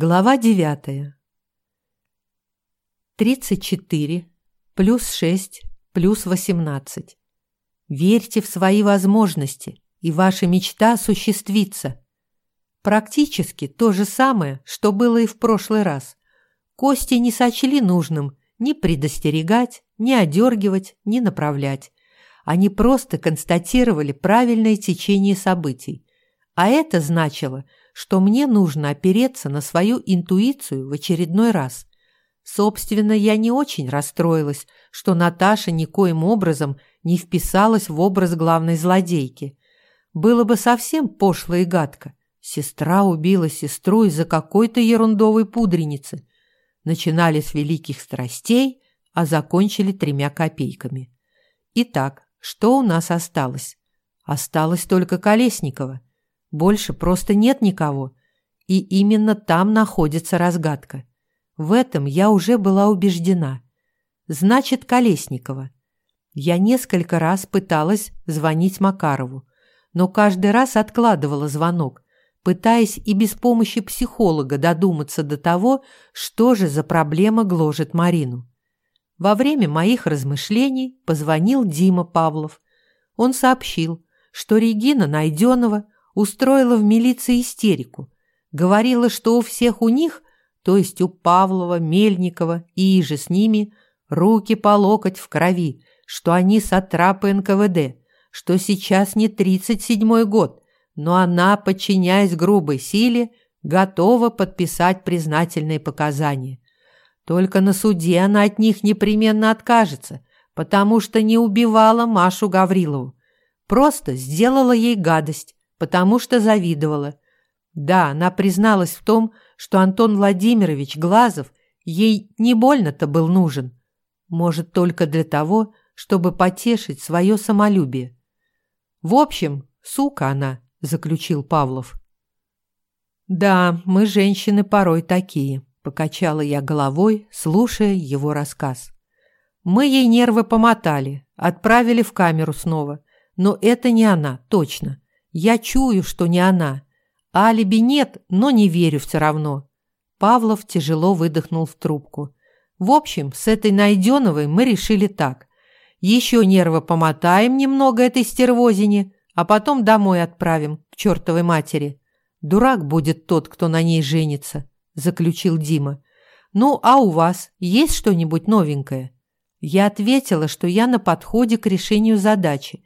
Глава девятая. Тридцать четыре плюс шесть плюс восемнадцать. Верьте в свои возможности, и ваша мечта осуществится. Практически то же самое, что было и в прошлый раз. Кости не сочли нужным ни предостерегать, ни одергивать, ни направлять. Они просто констатировали правильное течение событий. А это значило – что мне нужно опереться на свою интуицию в очередной раз. Собственно, я не очень расстроилась, что Наташа никоим образом не вписалась в образ главной злодейки. Было бы совсем пошло и гадко. Сестра убила сестру из-за какой-то ерундовой пудреницы. Начинали с великих страстей, а закончили тремя копейками. Итак, что у нас осталось? Осталось только Колесникова. Больше просто нет никого. И именно там находится разгадка. В этом я уже была убеждена. Значит, Колесникова. Я несколько раз пыталась звонить Макарову, но каждый раз откладывала звонок, пытаясь и без помощи психолога додуматься до того, что же за проблема гложет Марину. Во время моих размышлений позвонил Дима Павлов. Он сообщил, что Регина Найденова – устроила в милиции истерику. Говорила, что у всех у них, то есть у Павлова, Мельникова и же с ними, руки по локоть в крови, что они сатрапы НКВД, что сейчас не 37-й год, но она, подчиняясь грубой силе, готова подписать признательные показания. Только на суде она от них непременно откажется, потому что не убивала Машу Гаврилову. Просто сделала ей гадость, потому что завидовала. Да, она призналась в том, что Антон Владимирович Глазов ей не больно-то был нужен. Может, только для того, чтобы потешить свое самолюбие. В общем, сука она, заключил Павлов. Да, мы женщины порой такие, покачала я головой, слушая его рассказ. Мы ей нервы помотали, отправили в камеру снова, но это не она, точно. Я чую, что не она. Алиби нет, но не верю все равно. Павлов тяжело выдохнул в трубку. В общем, с этой Найденовой мы решили так. Еще нервы помотаем немного этой стервозине, а потом домой отправим, к чертовой матери. Дурак будет тот, кто на ней женится, заключил Дима. Ну, а у вас есть что-нибудь новенькое? Я ответила, что я на подходе к решению задачи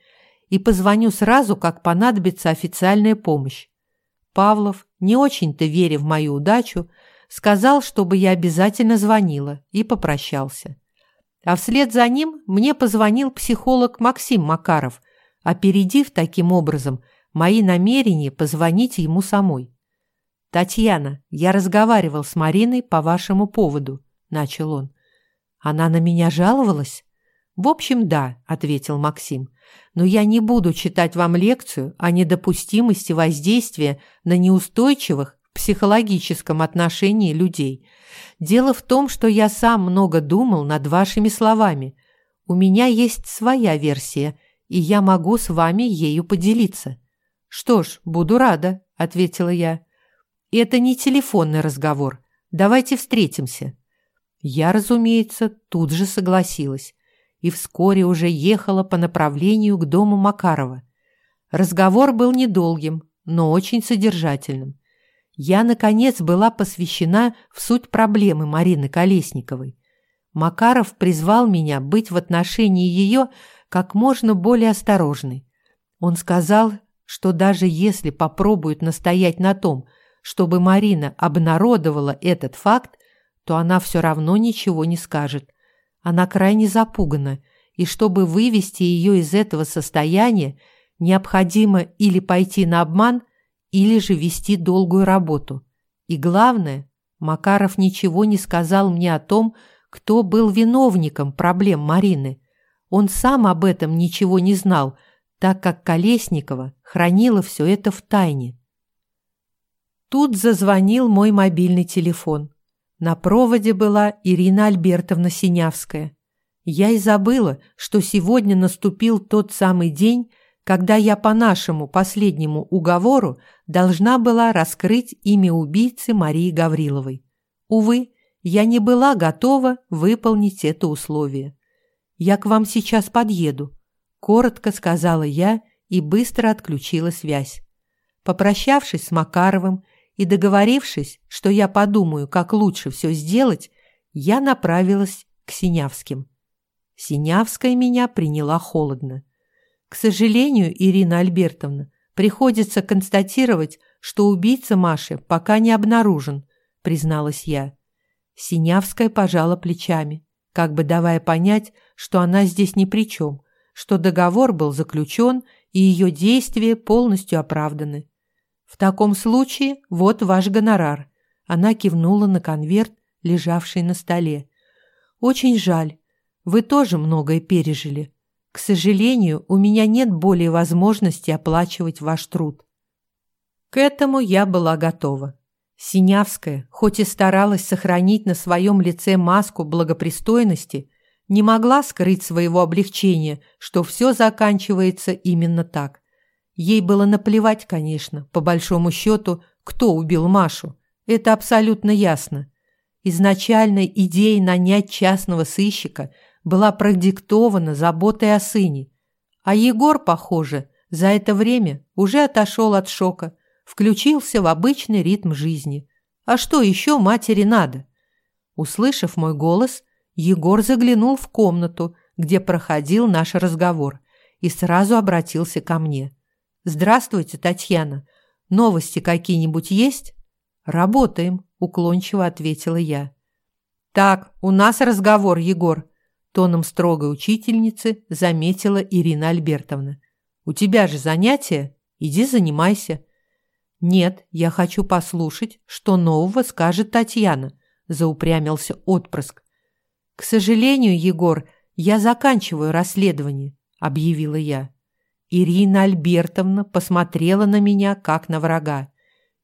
и позвоню сразу, как понадобится официальная помощь. Павлов, не очень-то веря в мою удачу, сказал, чтобы я обязательно звонила, и попрощался. А вслед за ним мне позвонил психолог Максим Макаров, опередив таким образом мои намерения позвонить ему самой. «Татьяна, я разговаривал с Мариной по вашему поводу», – начал он. «Она на меня жаловалась?» «В общем, да», – ответил Максим но я не буду читать вам лекцию о недопустимости воздействия на неустойчивых в психологическом отношении людей. Дело в том, что я сам много думал над вашими словами. У меня есть своя версия, и я могу с вами ею поделиться. Что ж, буду рада, ответила я. Это не телефонный разговор. Давайте встретимся. Я, разумеется, тут же согласилась и вскоре уже ехала по направлению к дому Макарова. Разговор был недолгим, но очень содержательным. Я, наконец, была посвящена в суть проблемы Марины Колесниковой. Макаров призвал меня быть в отношении ее как можно более осторожной. Он сказал, что даже если попробуют настоять на том, чтобы Марина обнародовала этот факт, то она все равно ничего не скажет – она крайне запугана, и чтобы вывести ее из этого состояния, необходимо или пойти на обман, или же вести долгую работу. И главное, Макаров ничего не сказал мне о том, кто был виновником проблем Марины. Он сам об этом ничего не знал, так как Колесникова хранила все это в тайне. Тут зазвонил мой мобильный телефон. На проводе была Ирина Альбертовна Синявская. Я и забыла, что сегодня наступил тот самый день, когда я по нашему последнему уговору должна была раскрыть имя убийцы Марии Гавриловой. Увы, я не была готова выполнить это условие. «Я к вам сейчас подъеду», – коротко сказала я и быстро отключила связь. Попрощавшись с Макаровым и договорившись, что я подумаю, как лучше все сделать, я направилась к Синявским. Синявская меня приняла холодно. К сожалению, Ирина Альбертовна, приходится констатировать, что убийца Маши пока не обнаружен, призналась я. Синявская пожала плечами, как бы давая понять, что она здесь ни при чем, что договор был заключен и ее действия полностью оправданы. В таком случае вот ваш гонорар. Она кивнула на конверт, лежавший на столе. Очень жаль. Вы тоже многое пережили. К сожалению, у меня нет более возможности оплачивать ваш труд. К этому я была готова. Синявская, хоть и старалась сохранить на своем лице маску благопристойности, не могла скрыть своего облегчения, что все заканчивается именно так. Ей было наплевать, конечно, по большому счету, кто убил Машу. Это абсолютно ясно. Изначальной идеей нанять частного сыщика была продиктована заботой о сыне. А Егор, похоже, за это время уже отошел от шока – включился в обычный ритм жизни. А что еще матери надо? Услышав мой голос, Егор заглянул в комнату, где проходил наш разговор, и сразу обратился ко мне. «Здравствуйте, Татьяна. Новости какие-нибудь есть?» «Работаем», – уклончиво ответила я. «Так, у нас разговор, Егор», – тоном строгой учительницы заметила Ирина Альбертовна. «У тебя же занятия. Иди занимайся. «Нет, я хочу послушать, что нового скажет Татьяна», – заупрямился отпрыск. «К сожалению, Егор, я заканчиваю расследование», – объявила я. Ирина Альбертовна посмотрела на меня, как на врага.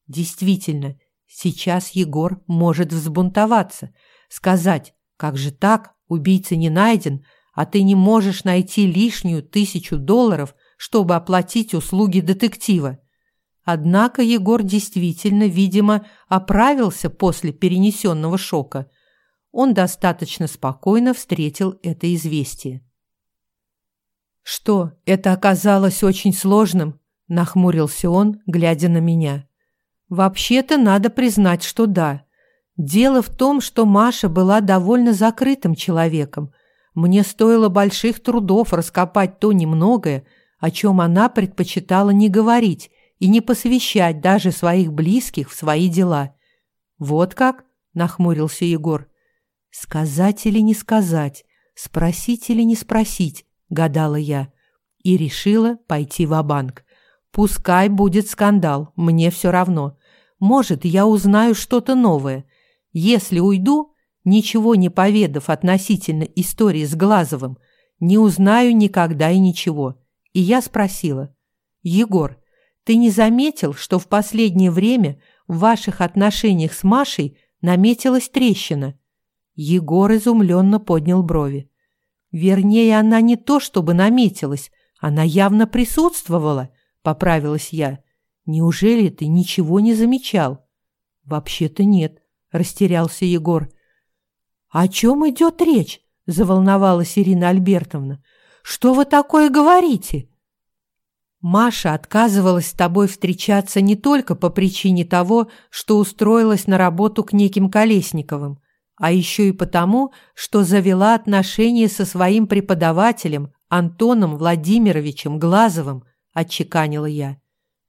Действительно, сейчас Егор может взбунтоваться, сказать, как же так, убийца не найден, а ты не можешь найти лишнюю тысячу долларов, чтобы оплатить услуги детектива. Однако Егор действительно, видимо, оправился после перенесенного шока. Он достаточно спокойно встретил это известие. «Что, это оказалось очень сложным?» – нахмурился он, глядя на меня. «Вообще-то надо признать, что да. Дело в том, что Маша была довольно закрытым человеком. Мне стоило больших трудов раскопать то немногое, о чем она предпочитала не говорить, и не посвящать даже своих близких в свои дела. Вот как? нахмурился Егор. Сказать или не сказать, спросить или не спросить, гадала я и решила пойти в банк Пускай будет скандал, мне все равно. Может, я узнаю что-то новое. Если уйду, ничего не поведав относительно истории с Глазовым, не узнаю никогда и ничего. И я спросила: "Егор, ты не заметил, что в последнее время в ваших отношениях с Машей наметилась трещина?» Егор изумленно поднял брови. «Вернее, она не то чтобы наметилась, она явно присутствовала», — поправилась я. «Неужели ты ничего не замечал?» «Вообще-то нет», — растерялся Егор. «О чем идет речь?» — заволновалась Ирина Альбертовна. «Что вы такое говорите?» Маша отказывалась с тобой встречаться не только по причине того, что устроилась на работу к неким Колесниковым, а еще и потому, что завела отношения со своим преподавателем Антоном Владимировичем Глазовым, отчеканила я.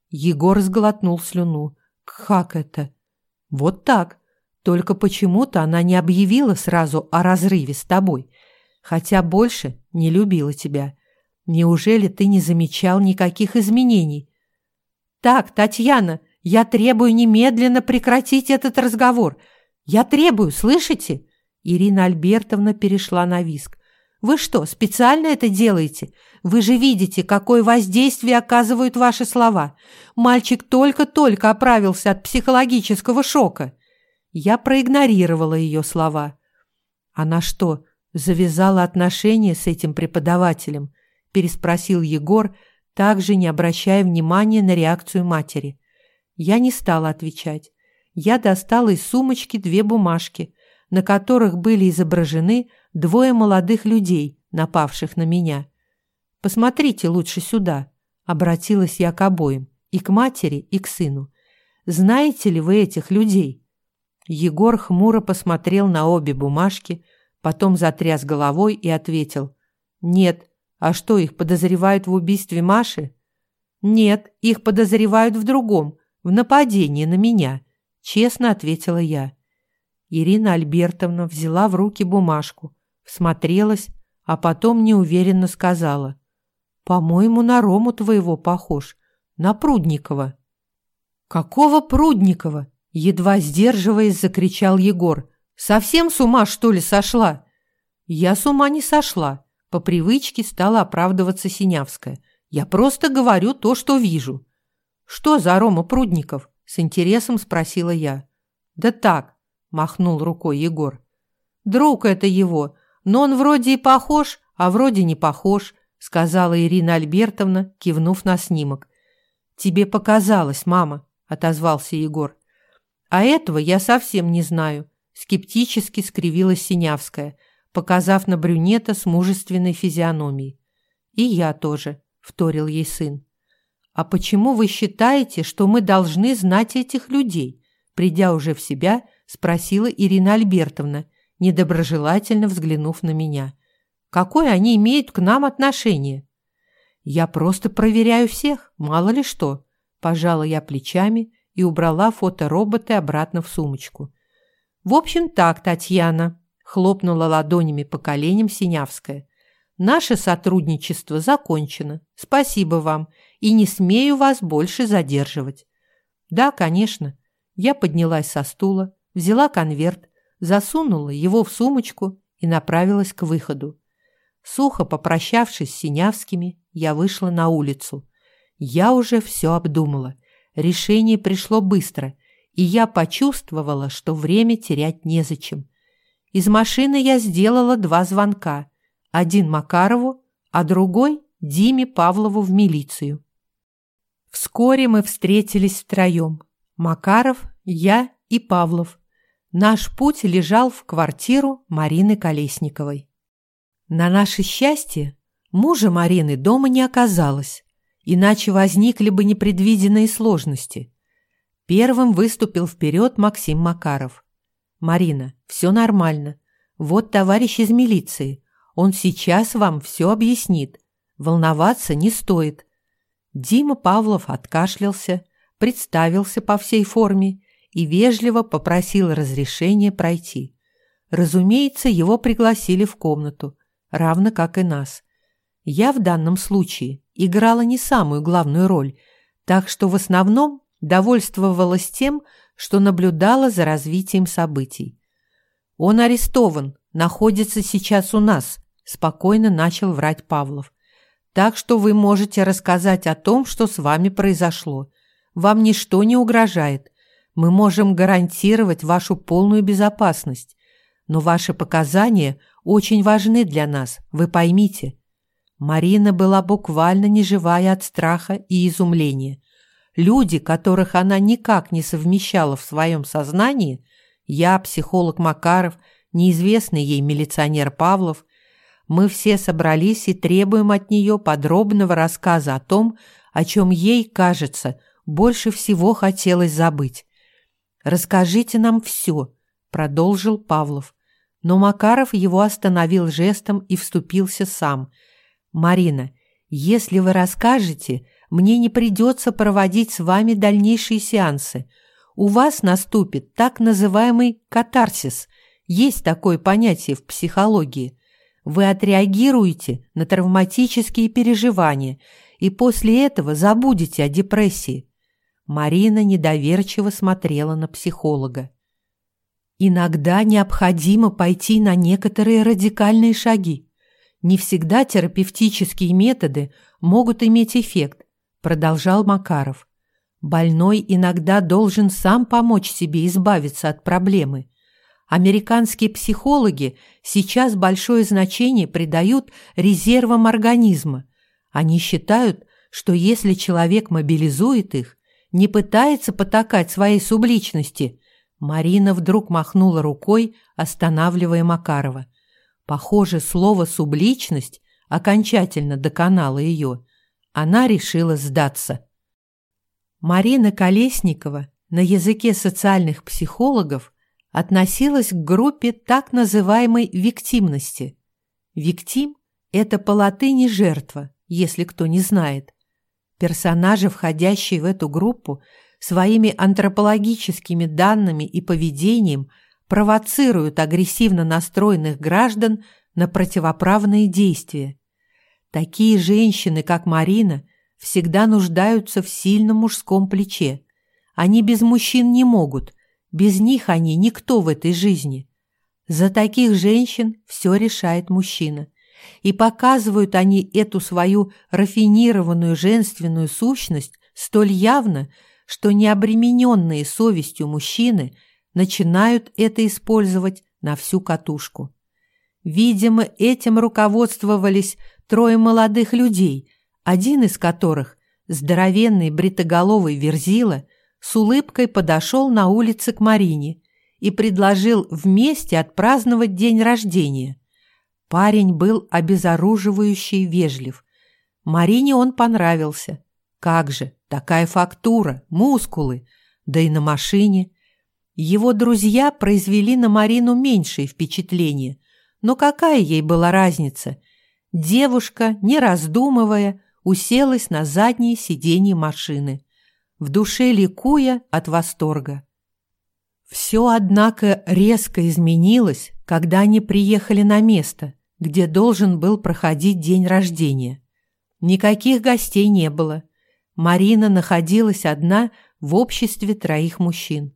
Егор сглотнул слюну. Как это? Вот так. Только почему-то она не объявила сразу о разрыве с тобой, хотя больше не любила тебя. Неужели ты не замечал никаких изменений? Так, Татьяна, я требую немедленно прекратить этот разговор. Я требую, слышите? Ирина Альбертовна перешла на виск. Вы что, специально это делаете? Вы же видите, какое воздействие оказывают ваши слова. Мальчик только-только оправился от психологического шока. Я проигнорировала ее слова. Она что, завязала отношения с этим преподавателем? переспросил Егор, также не обращая внимания на реакцию матери. Я не стала отвечать. Я достала из сумочки две бумажки, на которых были изображены двое молодых людей, напавших на меня. «Посмотрите лучше сюда», — обратилась я к обоим, и к матери, и к сыну. «Знаете ли вы этих людей?» Егор хмуро посмотрел на обе бумажки, потом затряс головой и ответил. «Нет. А что, их подозревают в убийстве Маши?» «Нет, их подозревают в другом, в нападении на меня», — честно ответила я. Ирина Альбертовна взяла в руки бумажку, всмотрелась, а потом неуверенно сказала. «По-моему, на Рому твоего похож, на Прудникова». «Какого Прудникова?» Едва сдерживаясь, закричал Егор. «Совсем с ума, что ли, сошла?» «Я с ума не сошла», — по привычке стала оправдываться Синявская. «Я просто говорю то, что вижу». «Что за Рома Прудников?» — с интересом спросила я. «Да так», — махнул рукой Егор. «Друг это его, но он вроде и похож, а вроде не похож», — сказала Ирина Альбертовна, кивнув на снимок. «Тебе показалось, мама», — отозвался Егор. «А этого я совсем не знаю», – скептически скривилась Синявская, показав на брюнета с мужественной физиономией. «И я тоже», – вторил ей сын. «А почему вы считаете, что мы должны знать этих людей?» Придя уже в себя, спросила Ирина Альбертовна, недоброжелательно взглянув на меня. «Какое они имеют к нам отношение?» «Я просто проверяю всех, мало ли что», – пожала я плечами и убрала фотороботы обратно в сумочку. «В общем так, Татьяна», – хлопнула ладонями по коленям Синявская. «Наше сотрудничество закончено. Спасибо вам, и не смею вас больше задерживать». «Да, конечно». Я поднялась со стула, взяла конверт, засунула его в сумочку и направилась к выходу. Сухо попрощавшись с Синявскими, я вышла на улицу. Я уже все обдумала – Решение пришло быстро, и я почувствовала, что время терять незачем. Из машины я сделала два звонка. Один Макарову, а другой Диме Павлову в милицию. Вскоре мы встретились втроем. Макаров, я и Павлов. Наш путь лежал в квартиру Марины Колесниковой. На наше счастье мужа Марины дома не оказалось иначе возникли бы непредвиденные сложности. Первым выступил вперед Максим Макаров. «Марина, все нормально. Вот товарищ из милиции. Он сейчас вам все объяснит. Волноваться не стоит». Дима Павлов откашлялся, представился по всей форме и вежливо попросил разрешения пройти. Разумеется, его пригласили в комнату, равно как и нас. Я в данном случае играла не самую главную роль, так что в основном довольствовалась тем, что наблюдала за развитием событий. «Он арестован, находится сейчас у нас», – спокойно начал врать Павлов. «Так что вы можете рассказать о том, что с вами произошло. Вам ничто не угрожает. Мы можем гарантировать вашу полную безопасность. Но ваши показания очень важны для нас, вы поймите. Марина была буквально неживая от страха и изумления. Люди, которых она никак не совмещала в своем сознании, я, психолог Макаров, неизвестный ей милиционер Павлов, мы все собрались и требуем от нее подробного рассказа о том, о чем ей, кажется, больше всего хотелось забыть. «Расскажите нам все», – продолжил Павлов. Но Макаров его остановил жестом и вступился сам – «Марина, если вы расскажете, мне не придется проводить с вами дальнейшие сеансы. У вас наступит так называемый катарсис. Есть такое понятие в психологии. Вы отреагируете на травматические переживания и после этого забудете о депрессии». Марина недоверчиво смотрела на психолога. «Иногда необходимо пойти на некоторые радикальные шаги. Не всегда терапевтические методы могут иметь эффект, продолжал Макаров. Больной иногда должен сам помочь себе избавиться от проблемы. Американские психологи сейчас большое значение придают резервам организма. Они считают, что если человек мобилизует их, не пытается потакать своей субличности, Марина вдруг махнула рукой, останавливая Макарова. Похоже, слово «субличность» окончательно доконало ее. Она решила сдаться. Марина Колесникова на языке социальных психологов относилась к группе так называемой виктимности. Виктим – это по латыни жертва, если кто не знает. Персонажи, входящие в эту группу, своими антропологическими данными и поведением провоцируют агрессивно настроенных граждан на противоправные действия. Такие женщины, как Марина, всегда нуждаются в сильном мужском плече. Они без мужчин не могут, без них они никто в этой жизни. За таких женщин все решает мужчина. И показывают они эту свою рафинированную женственную сущность столь явно, что необремененные совестью мужчины начинают это использовать на всю катушку. Видимо, этим руководствовались трое молодых людей, один из которых, здоровенный бритоголовый верзила, с улыбкой подошел на улице к Марине и предложил вместе отпраздновать день рождения. Парень был обезоруживающий вежлив. Марине он понравился. Как же, такая фактура, мускулы, да и на машине. Его друзья произвели на Марину меньшее впечатление, но какая ей была разница? Девушка, не раздумывая, уселась на заднее сиденье машины, в душе ликуя от восторга. Все, однако, резко изменилось, когда они приехали на место, где должен был проходить день рождения. Никаких гостей не было. Марина находилась одна в обществе троих мужчин.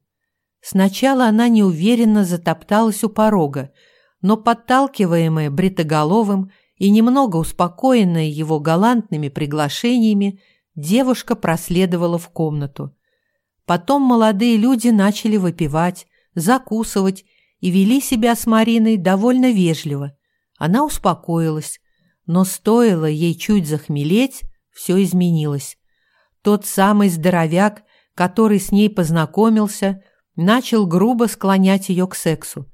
Сначала она неуверенно затопталась у порога, но подталкиваемая бритоголовым и немного успокоенная его галантными приглашениями, девушка проследовала в комнату. Потом молодые люди начали выпивать, закусывать и вели себя с Мариной довольно вежливо. Она успокоилась, но стоило ей чуть захмелеть, все изменилось. Тот самый здоровяк, который с ней познакомился, начал грубо склонять ее к сексу.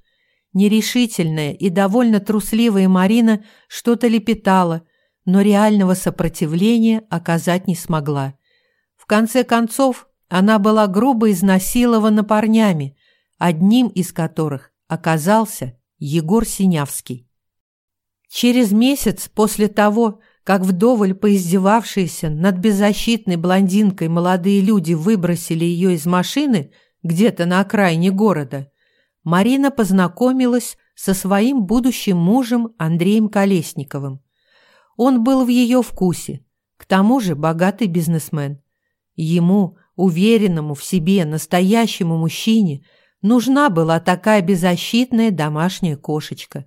Нерешительная и довольно трусливая Марина что-то лепетала, но реального сопротивления оказать не смогла. В конце концов, она была грубо изнасилована парнями, одним из которых оказался Егор Синявский. Через месяц после того, как вдоволь поиздевавшиеся над беззащитной блондинкой молодые люди выбросили ее из машины где-то на окраине города, Марина познакомилась со своим будущим мужем Андреем Колесниковым. Он был в ее вкусе, к тому же богатый бизнесмен. Ему, уверенному в себе, настоящему мужчине, нужна была такая беззащитная домашняя кошечка.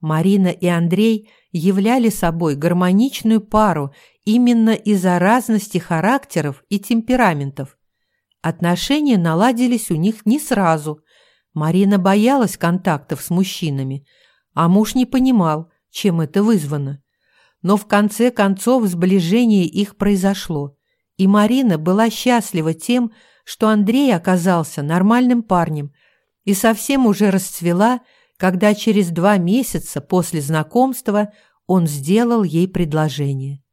Марина и Андрей являли собой гармоничную пару именно из-за разности характеров и темпераментов. Отношения наладились у них не сразу, Марина боялась контактов с мужчинами, а муж не понимал, чем это вызвано. Но в конце концов сближение их произошло, и Марина была счастлива тем, что Андрей оказался нормальным парнем и совсем уже расцвела, когда через два месяца после знакомства он сделал ей предложение.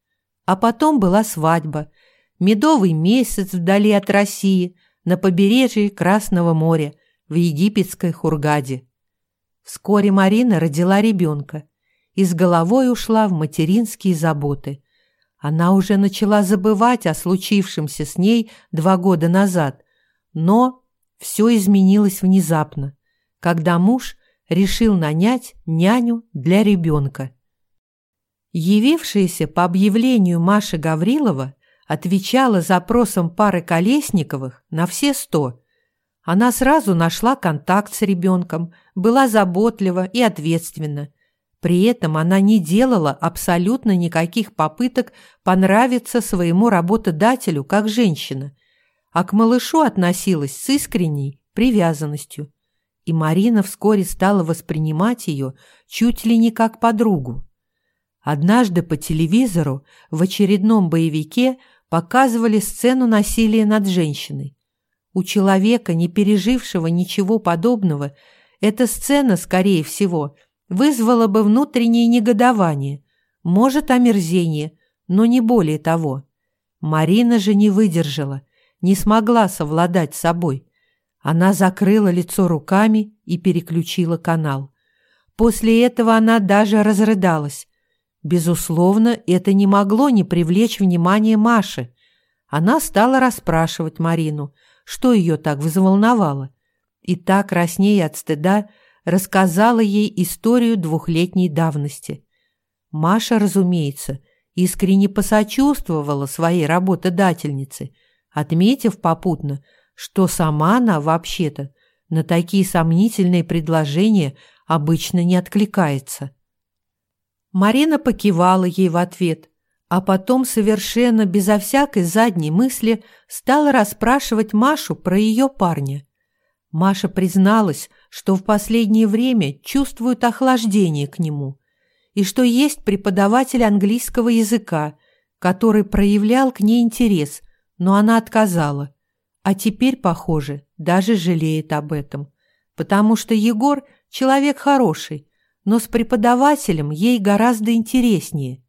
А потом была свадьба, медовый месяц вдали от России, на побережье Красного моря – в египетской Хургаде. Вскоре Марина родила ребенка и с головой ушла в материнские заботы. Она уже начала забывать о случившемся с ней два года назад, но все изменилось внезапно, когда муж решил нанять няню для ребенка. Явившаяся по объявлению Маша Гаврилова отвечала запросам пары Колесниковых на все сто – она сразу нашла контакт с ребенком, была заботлива и ответственна. При этом она не делала абсолютно никаких попыток понравиться своему работодателю как женщина, а к малышу относилась с искренней привязанностью. И Марина вскоре стала воспринимать ее чуть ли не как подругу. Однажды по телевизору в очередном боевике показывали сцену насилия над женщиной. У человека, не пережившего ничего подобного, эта сцена, скорее всего, вызвала бы внутреннее негодование, может, омерзение, но не более того. Марина же не выдержала, не смогла совладать с собой. Она закрыла лицо руками и переключила канал. После этого она даже разрыдалась. Безусловно, это не могло не привлечь внимание Маши. Она стала расспрашивать Марину, что ее так взволновало. И так, краснея от стыда, рассказала ей историю двухлетней давности. Маша, разумеется, искренне посочувствовала своей работодательнице, отметив попутно, что сама она, вообще-то, на такие сомнительные предложения обычно не откликается. Марина покивала ей в ответ, а потом совершенно безо всякой задней мысли стала расспрашивать Машу про ее парня. Маша призналась, что в последнее время чувствует охлаждение к нему, и что есть преподаватель английского языка, который проявлял к ней интерес, но она отказала. А теперь, похоже, даже жалеет об этом, потому что Егор человек хороший, но с преподавателем ей гораздо интереснее.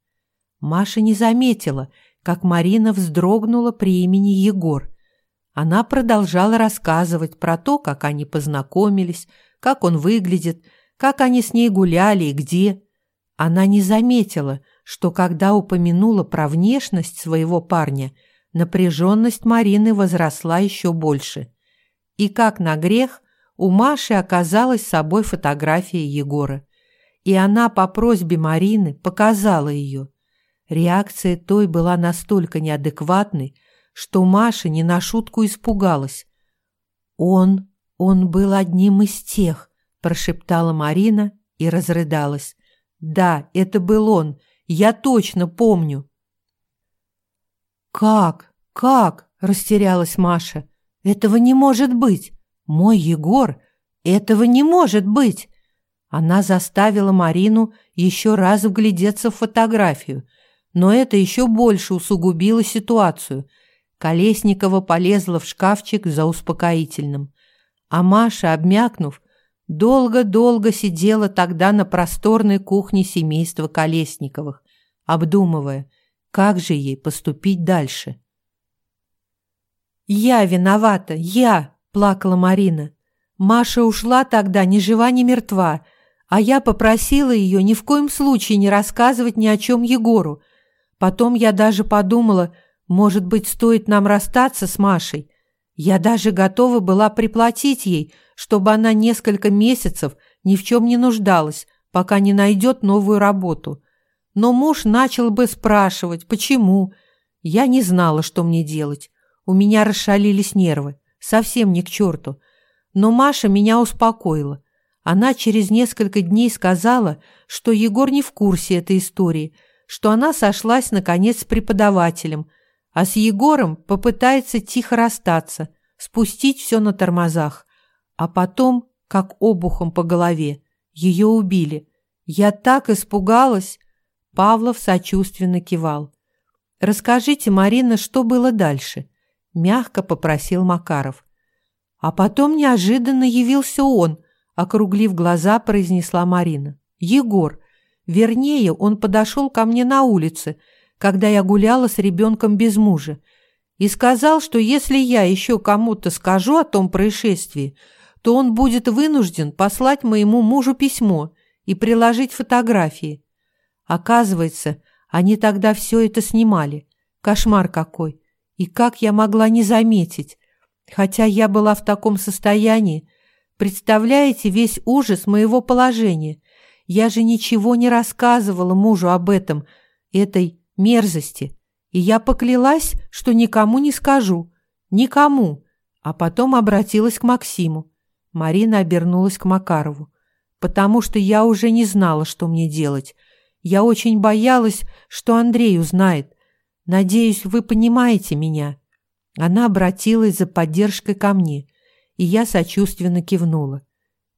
Маша не заметила, как Марина вздрогнула при имени Егор. Она продолжала рассказывать про то, как они познакомились, как он выглядит, как они с ней гуляли и где. Она не заметила, что когда упомянула про внешность своего парня – напряженность Марины возросла еще больше. И как на грех, у Маши оказалась собой фотография Егора. И она по просьбе Марины показала ее. Реакция той была настолько неадекватной, что Маша не на шутку испугалась. «Он, он был одним из тех», – прошептала Марина и разрыдалась. «Да, это был он, я точно помню». «Как? Как?» – растерялась Маша. «Этого не может быть! Мой Егор! Этого не может быть!» Она заставила Марину еще раз вглядеться в фотографию, но это еще больше усугубило ситуацию. Колесникова полезла в шкафчик за успокоительным. А Маша, обмякнув, долго-долго сидела тогда на просторной кухне семейства Колесниковых, обдумывая, как же ей поступить дальше? «Я виновата, я!» – плакала Марина. «Маша ушла тогда ни жива, ни мертва, а я попросила ее ни в коем случае не рассказывать ни о чем Егору. Потом я даже подумала, может быть, стоит нам расстаться с Машей. Я даже готова была приплатить ей, чтобы она несколько месяцев ни в чем не нуждалась, пока не найдет новую работу. Но муж начал бы спрашивать, почему. Я не знала, что мне делать. У меня расшалились нервы. Совсем не к черту. Но Маша меня успокоила. Она через несколько дней сказала, что Егор не в курсе этой истории, что она сошлась, наконец, с преподавателем, а с Егором попытается тихо расстаться, спустить все на тормозах. А потом, как обухом по голове, ее убили. Я так испугалась. Павлов сочувственно кивал. «Расскажите, Марина, что было дальше?» – мягко попросил Макаров. А потом неожиданно явился он, округлив глаза, произнесла Марина. «Егор. Вернее, он подошел ко мне на улице, когда я гуляла с ребенком без мужа, и сказал, что если я еще кому-то скажу о том происшествии, то он будет вынужден послать моему мужу письмо и приложить фотографии. Оказывается, они тогда все это снимали. Кошмар какой. И как я могла не заметить? Хотя я была в таком состоянии. Представляете весь ужас моего положения? Я же ничего не рассказывала мужу об этом, этой мерзости. И я поклялась, что никому не скажу. Никому. А потом обратилась к Максиму. Марина обернулась к Макарову. Потому что я уже не знала, что мне делать. Я очень боялась, что Андрей узнает. Надеюсь, вы понимаете меня». Она обратилась за поддержкой ко мне, и я сочувственно кивнула.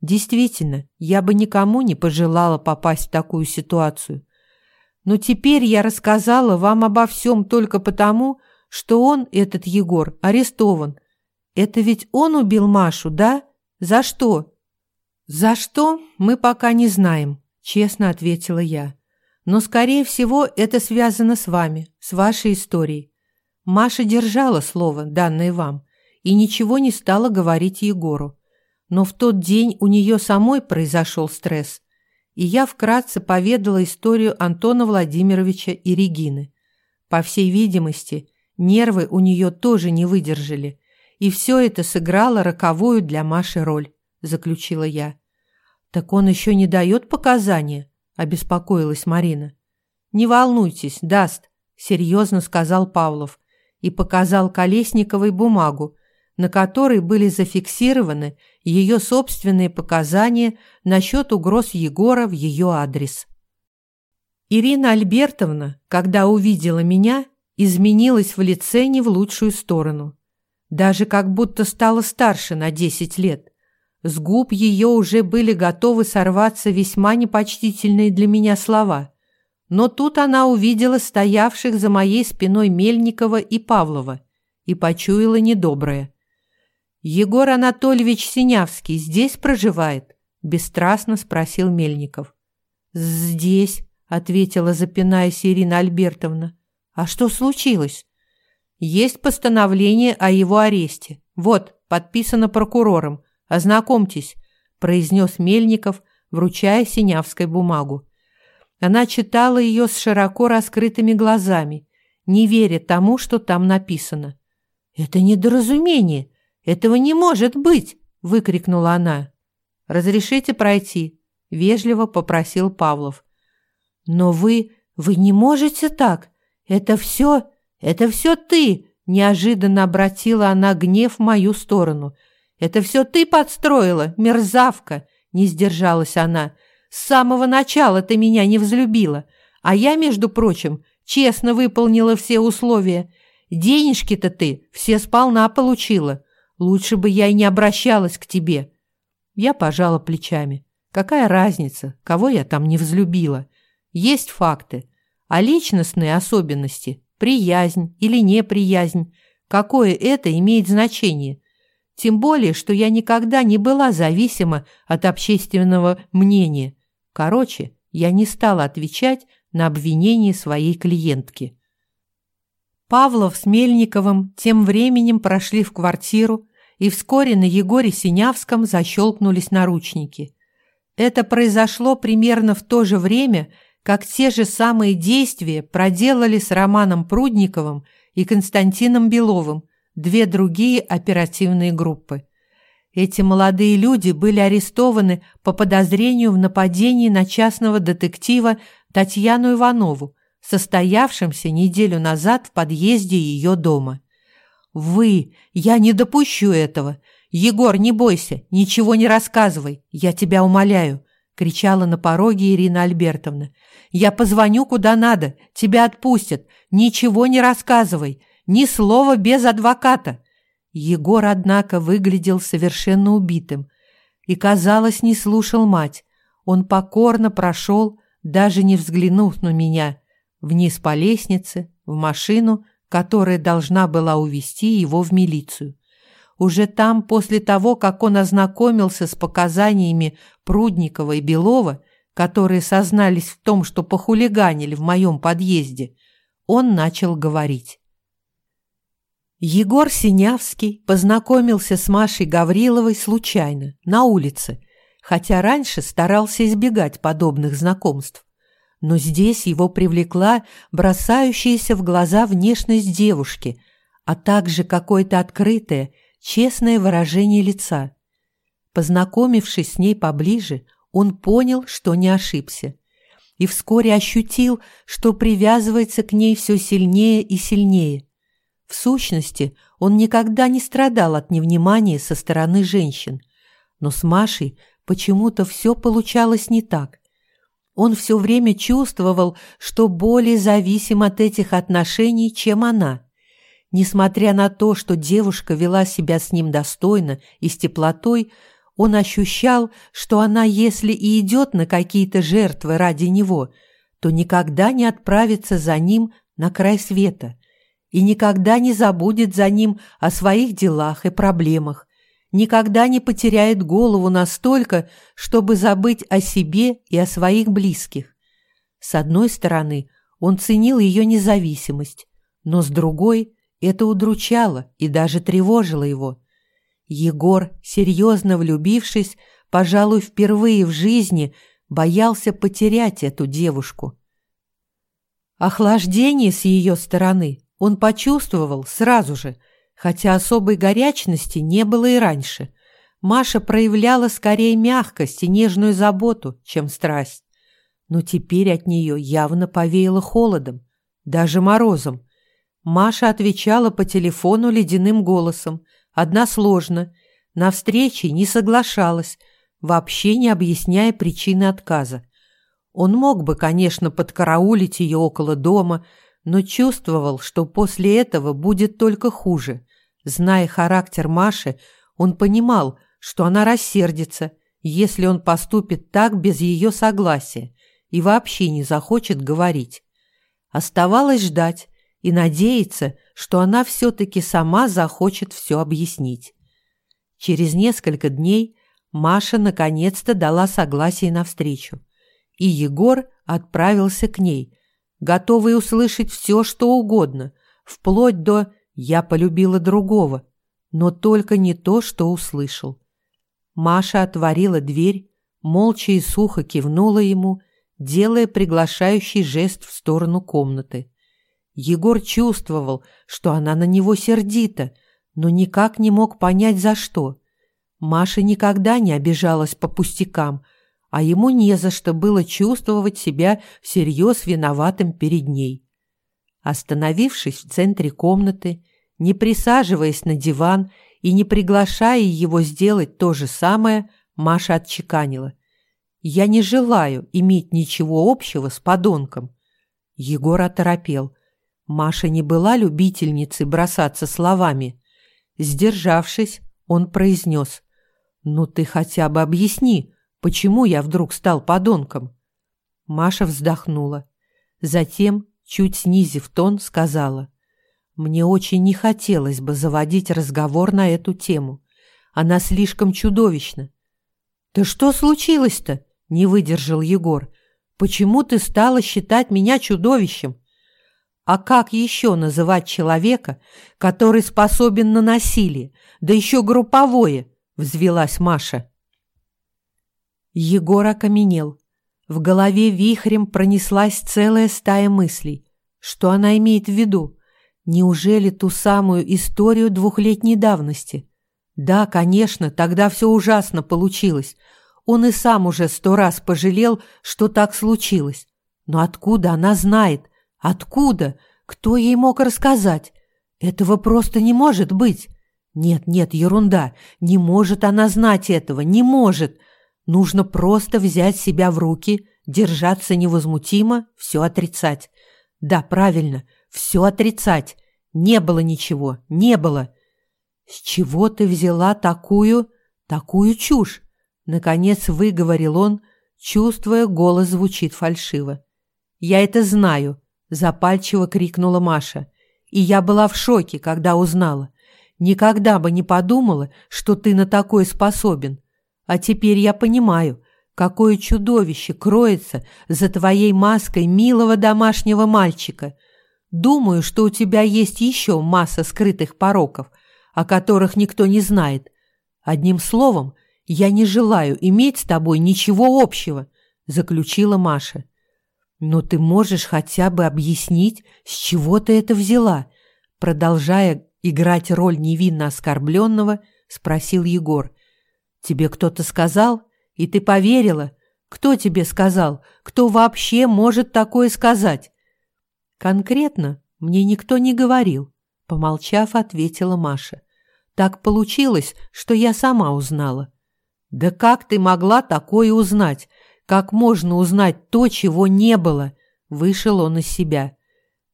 Действительно, я бы никому не пожелала попасть в такую ситуацию. Но теперь я рассказала вам обо всем только потому, что он, этот Егор, арестован. Это ведь он убил Машу, да? За что?» «За что, мы пока не знаем», — честно ответила я. «Но, скорее всего, это связано с вами, с вашей историей. Маша держала слово, данное вам, и ничего не стала говорить Егору. Но в тот день у нее самой произошел стресс, и я вкратце поведала историю Антона Владимировича и Регины. По всей видимости, нервы у нее тоже не выдержали, и все это сыграло роковую для Маши роль, заключила я. «Так он еще не дает показания?» – обеспокоилась Марина. «Не волнуйтесь, даст», – серьезно сказал Павлов и показал Колесниковой бумагу, на которой были зафиксированы ее собственные показания насчет угроз Егора в ее адрес. Ирина Альбертовна, когда увидела меня, изменилась в лице не в лучшую сторону. Даже как будто стала старше на 10 лет. С губ ее уже были готовы сорваться весьма непочтительные для меня слова. Но тут она увидела стоявших за моей спиной Мельникова и Павлова и почуяла недоброе. «Егор Анатольевич Синявский здесь проживает?» – бесстрастно спросил Мельников. «Здесь», – ответила, запинаясь Ирина Альбертовна. «А что случилось?» «Есть постановление о его аресте. Вот, подписано прокурором. Ознакомьтесь», – произнес Мельников, вручая Синявской бумагу. Она читала ее с широко раскрытыми глазами, не веря тому, что там написано. «Это недоразумение!» «Этого не может быть!» – выкрикнула она. «Разрешите пройти?» – вежливо попросил Павлов. «Но вы... вы не можете так! Это все... это все ты!» – неожиданно обратила она гнев в мою сторону. «Это все ты подстроила, мерзавка!» – не сдержалась она. «С самого начала ты меня не взлюбила, а я, между прочим, честно выполнила все условия. Денежки-то ты все сполна получила. Лучше бы я и не обращалась к тебе. Я пожала плечами. Какая разница, кого я там не взлюбила? Есть факты. А личностные особенности, приязнь или неприязнь, какое это имеет значение? Тем более, что я никогда не была зависима от общественного мнения. Короче, я не стала отвечать на обвинение своей клиентки. Павлов с Мельниковым тем временем прошли в квартиру, и вскоре на Егоре Синявском защелкнулись наручники. Это произошло примерно в то же время, как те же самые действия проделали с Романом Прудниковым и Константином Беловым, две другие оперативные группы. Эти молодые люди были арестованы по подозрению в нападении на частного детектива Татьяну Иванову, состоявшемся неделю назад в подъезде ее дома. «Вы! Я не допущу этого! Егор, не бойся, ничего не рассказывай, я тебя умоляю!» — кричала на пороге Ирина Альбертовна. «Я позвоню куда надо, тебя отпустят, ничего не рассказывай, ни слова без адвоката!» Егор, однако, выглядел совершенно убитым и, казалось, не слушал мать. Он покорно прошел, даже не взглянув на меня, вниз по лестнице, в машину, которая должна была увести его в милицию. Уже там, после того, как он ознакомился с показаниями Прудникова и Белова, которые сознались в том, что похулиганили в моем подъезде, он начал говорить. Егор Синявский познакомился с Машей Гавриловой случайно, на улице, хотя раньше старался избегать подобных знакомств но здесь его привлекла бросающаяся в глаза внешность девушки, а также какое-то открытое, честное выражение лица. Познакомившись с ней поближе, он понял, что не ошибся, и вскоре ощутил, что привязывается к ней все сильнее и сильнее. В сущности, он никогда не страдал от невнимания со стороны женщин, но с Машей почему-то все получалось не так – он все время чувствовал, что более зависим от этих отношений, чем она. Несмотря на то, что девушка вела себя с ним достойно и с теплотой, он ощущал, что она, если и идет на какие-то жертвы ради него, то никогда не отправится за ним на край света и никогда не забудет за ним о своих делах и проблемах, никогда не потеряет голову настолько, чтобы забыть о себе и о своих близких. С одной стороны, он ценил ее независимость, но с другой это удручало и даже тревожило его. Егор, серьезно влюбившись, пожалуй, впервые в жизни боялся потерять эту девушку. Охлаждение с ее стороны он почувствовал сразу же, хотя особой горячности не было и раньше. Маша проявляла скорее мягкость и нежную заботу, чем страсть. Но теперь от нее явно повеяло холодом, даже морозом. Маша отвечала по телефону ледяным голосом, односложно, на встрече не соглашалась, вообще не объясняя причины отказа. Он мог бы, конечно, подкараулить ее около дома, но чувствовал, что после этого будет только хуже. Зная характер Маши, он понимал, что она рассердится, если он поступит так без ее согласия и вообще не захочет говорить. Оставалось ждать и надеяться, что она все-таки сама захочет все объяснить. Через несколько дней Маша наконец-то дала согласие на встречу, и Егор отправился к ней, готовый услышать все, что угодно, вплоть до «я полюбила другого», но только не то, что услышал. Маша отворила дверь, молча и сухо кивнула ему, делая приглашающий жест в сторону комнаты. Егор чувствовал, что она на него сердита, но никак не мог понять, за что. Маша никогда не обижалась по пустякам – а ему не за что было чувствовать себя всерьез виноватым перед ней. Остановившись в центре комнаты, не присаживаясь на диван и не приглашая его сделать то же самое, Маша отчеканила. «Я не желаю иметь ничего общего с подонком». Егор оторопел. Маша не была любительницей бросаться словами. Сдержавшись, он произнес. «Ну ты хотя бы объясни, Почему я вдруг стал подонком? Маша вздохнула. Затем, чуть снизив тон, сказала. Мне очень не хотелось бы заводить разговор на эту тему. Она слишком чудовищна. «Да что случилось-то?» — не выдержал Егор. «Почему ты стала считать меня чудовищем?» А как еще называть человека, который способен на насилие, да еще групповое? Взвелась Маша. Егор окаменел. В голове вихрем пронеслась целая стая мыслей. Что она имеет в виду? Неужели ту самую историю двухлетней давности? Да, конечно, тогда все ужасно получилось. Он и сам уже сто раз пожалел, что так случилось. Но откуда она знает? Откуда? Кто ей мог рассказать? Этого просто не может быть. Нет, нет, ерунда. Не может она знать этого, не может. Нужно просто взять себя в руки, держаться невозмутимо, все отрицать. Да, правильно, все отрицать. Не было ничего, не было. С чего ты взяла такую, такую чушь? Наконец выговорил он, чувствуя, голос звучит фальшиво. Я это знаю, запальчиво крикнула Маша. И я была в шоке, когда узнала. Никогда бы не подумала, что ты на такое способен. А теперь я понимаю, какое чудовище кроется за твоей маской милого домашнего мальчика. Думаю, что у тебя есть еще масса скрытых пороков, о которых никто не знает. Одним словом, я не желаю иметь с тобой ничего общего, заключила Маша. Но ты можешь хотя бы объяснить, с чего ты это взяла? Продолжая играть роль невинно оскорбленного, спросил Егор. Тебе кто-то сказал, и ты поверила? Кто тебе сказал? Кто вообще может такое сказать? Конкретно мне никто не говорил, помолчав, ответила Маша. Так получилось, что я сама узнала. Да как ты могла такое узнать? Как можно узнать то, чего не было? Вышел он из себя.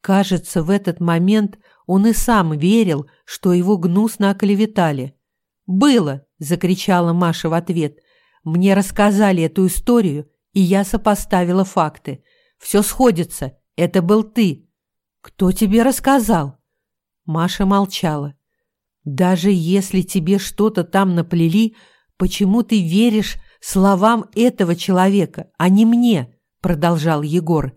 Кажется, в этот момент он и сам верил, что его гнусно оклеветали. «Было!» – закричала Маша в ответ. «Мне рассказали эту историю, и я сопоставила факты. Все сходится. Это был ты. Кто тебе рассказал? Маша молчала. Даже если тебе что-то там наплели, почему ты веришь словам этого человека, а не мне? продолжал Егор.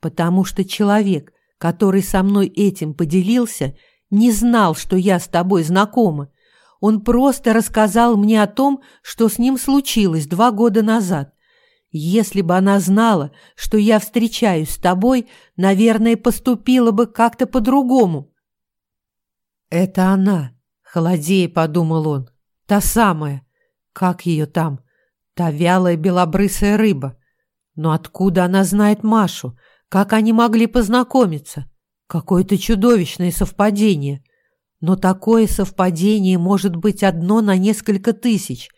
Потому что человек, который со мной этим поделился, не знал, что я с тобой знакома. Он просто рассказал мне о том, что с ним случилось два года назад. Если бы она знала, что я встречаюсь с тобой, наверное, поступила бы как-то по-другому. Это она, холодея подумал он. Та самая. Как ее там? Та вялая белобрысая рыба. Но откуда она знает Машу? Как они могли познакомиться? Какое-то чудовищное совпадение. Но такое совпадение может быть одно на несколько тысяч.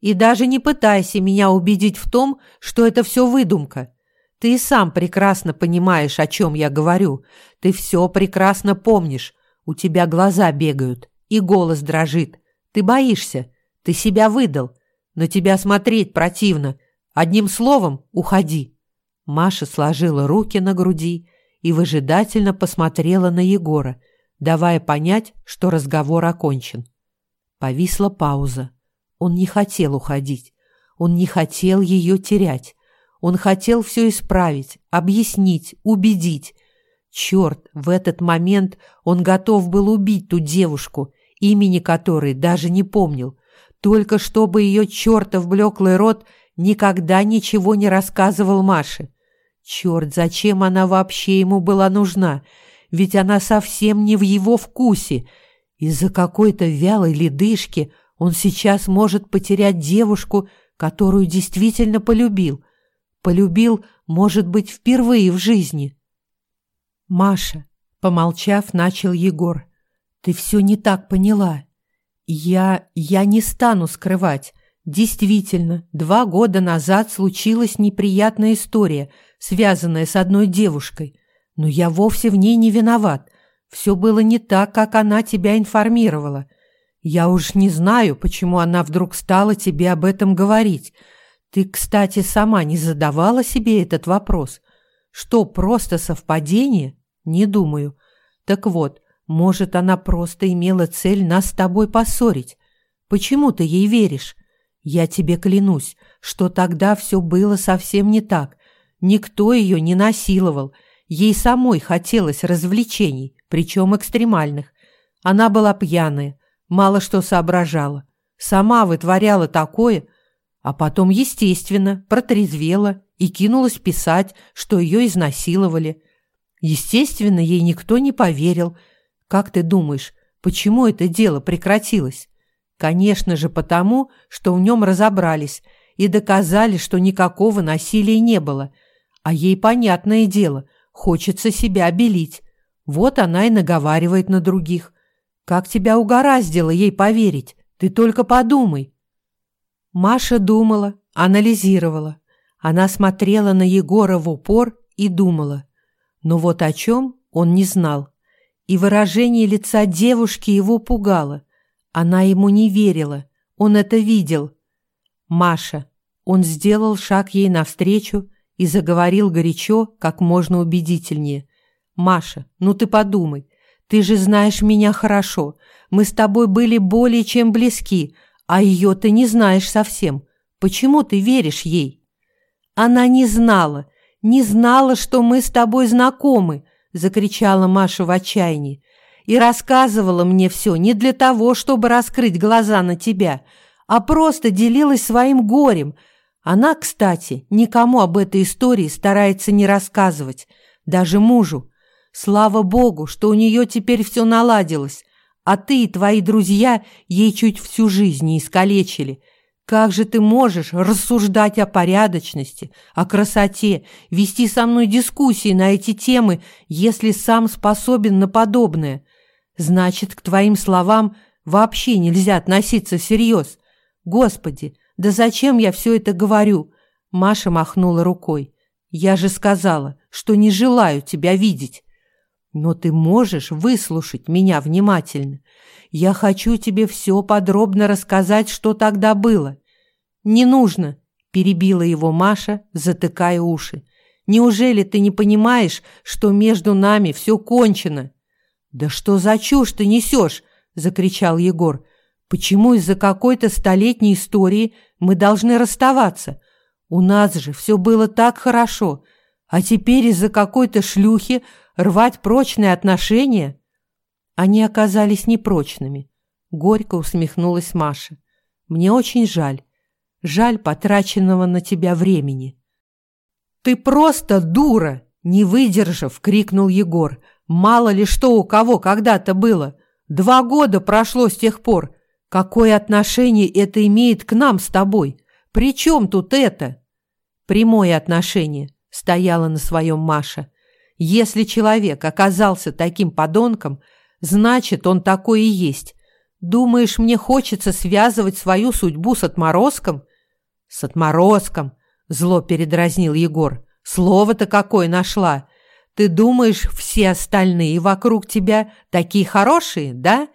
И даже не пытайся меня убедить в том, что это все выдумка. Ты и сам прекрасно понимаешь, о чем я говорю. Ты все прекрасно помнишь. У тебя глаза бегают, и голос дрожит. Ты боишься. Ты себя выдал. На тебя смотреть противно. Одним словом, уходи. Маша сложила руки на груди и выжидательно посмотрела на Егора, давая понять, что разговор окончен. Повисла пауза. Он не хотел уходить. Он не хотел ее терять. Он хотел все исправить, объяснить, убедить. Черт, в этот момент он готов был убить ту девушку, имени которой даже не помнил, только чтобы ее чертов блеклый рот никогда ничего не рассказывал Маше. Черт, зачем она вообще ему была нужна? Ведь она совсем не в его вкусе. Из-за какой-то вялой ледышки он сейчас может потерять девушку, которую действительно полюбил. Полюбил, может быть, впервые в жизни. «Маша», — помолчав, начал Егор, — «ты все не так поняла. Я... я не стану скрывать. Действительно, два года назад случилась неприятная история, связанная с одной девушкой. Но я вовсе в ней не виноват. Все было не так, как она тебя информировала. Я уж не знаю, почему она вдруг стала тебе об этом говорить. Ты, кстати, сама не задавала себе этот вопрос. Что, просто совпадение? Не думаю. Так вот, может, она просто имела цель нас с тобой поссорить. Почему ты ей веришь? Я тебе клянусь, что тогда все было совсем не так. Никто ее не насиловал. Ей самой хотелось развлечений, причем экстремальных. Она была пьяная, мало что соображала. Сама вытворяла такое, а потом, естественно, протрезвела и кинулась писать, что ее изнасиловали. Естественно, ей никто не поверил. Как ты думаешь, почему это дело прекратилось? Конечно же, потому, что в нем разобрались и доказали, что никакого насилия не было. А ей, понятное дело, хочется себя обелить. Вот она и наговаривает на других. Как тебя угораздило ей поверить? Ты только подумай. Маша думала, анализировала. Она смотрела на Егора в упор и думала. Но вот о чем он не знал. И выражение лица девушки его пугало. Она ему не верила. Он это видел. Маша. Он сделал шаг ей навстречу и заговорил горячо, как можно убедительнее. «Маша, ну ты подумай. Ты же знаешь меня хорошо. Мы с тобой были более чем близки, а ее ты не знаешь совсем. Почему ты веришь ей?» Она не знала, не знала, что мы с тобой знакомы, закричала Маша в отчаянии. И рассказывала мне все не для того, чтобы раскрыть глаза на тебя, а просто делилась своим горем. Она, кстати, никому об этой истории старается не рассказывать, даже мужу. Слава богу, что у нее теперь все наладилось, а ты и твои друзья ей чуть всю жизнь не искалечили. Как же ты можешь рассуждать о порядочности, о красоте, вести со мной дискуссии на эти темы, если сам способен на подобное? Значит, к твоим словам вообще нельзя относиться всерьез. Господи, да зачем я все это говорю? Маша махнула рукой. Я же сказала, что не желаю тебя видеть. Но ты можешь выслушать меня внимательно. Я хочу тебе все подробно рассказать, что тогда было. Не нужно, перебила его Маша, затыкая уши. Неужели ты не понимаешь, что между нами все кончено?» «Да что за чушь ты несешь?» – закричал Егор. «Почему из-за какой-то столетней истории мы должны расставаться? У нас же все было так хорошо, а теперь из-за какой-то шлюхи рвать прочные отношения?» Они оказались непрочными. Горько усмехнулась Маша. «Мне очень жаль. Жаль потраченного на тебя времени». «Ты просто дура!» – не выдержав, крикнул Егор. «Мало ли что у кого когда-то было. Два года прошло с тех пор. Какое отношение это имеет к нам с тобой? При чем тут это?» «Прямое отношение», – стояла на своем Маша. «Если человек оказался таким подонком, значит, он такой и есть. Думаешь, мне хочется связывать свою судьбу с отморозком?» «С отморозком», Зло передразнил Егор. Слово-то какое нашла. Ты думаешь, все остальные вокруг тебя такие хорошие, да?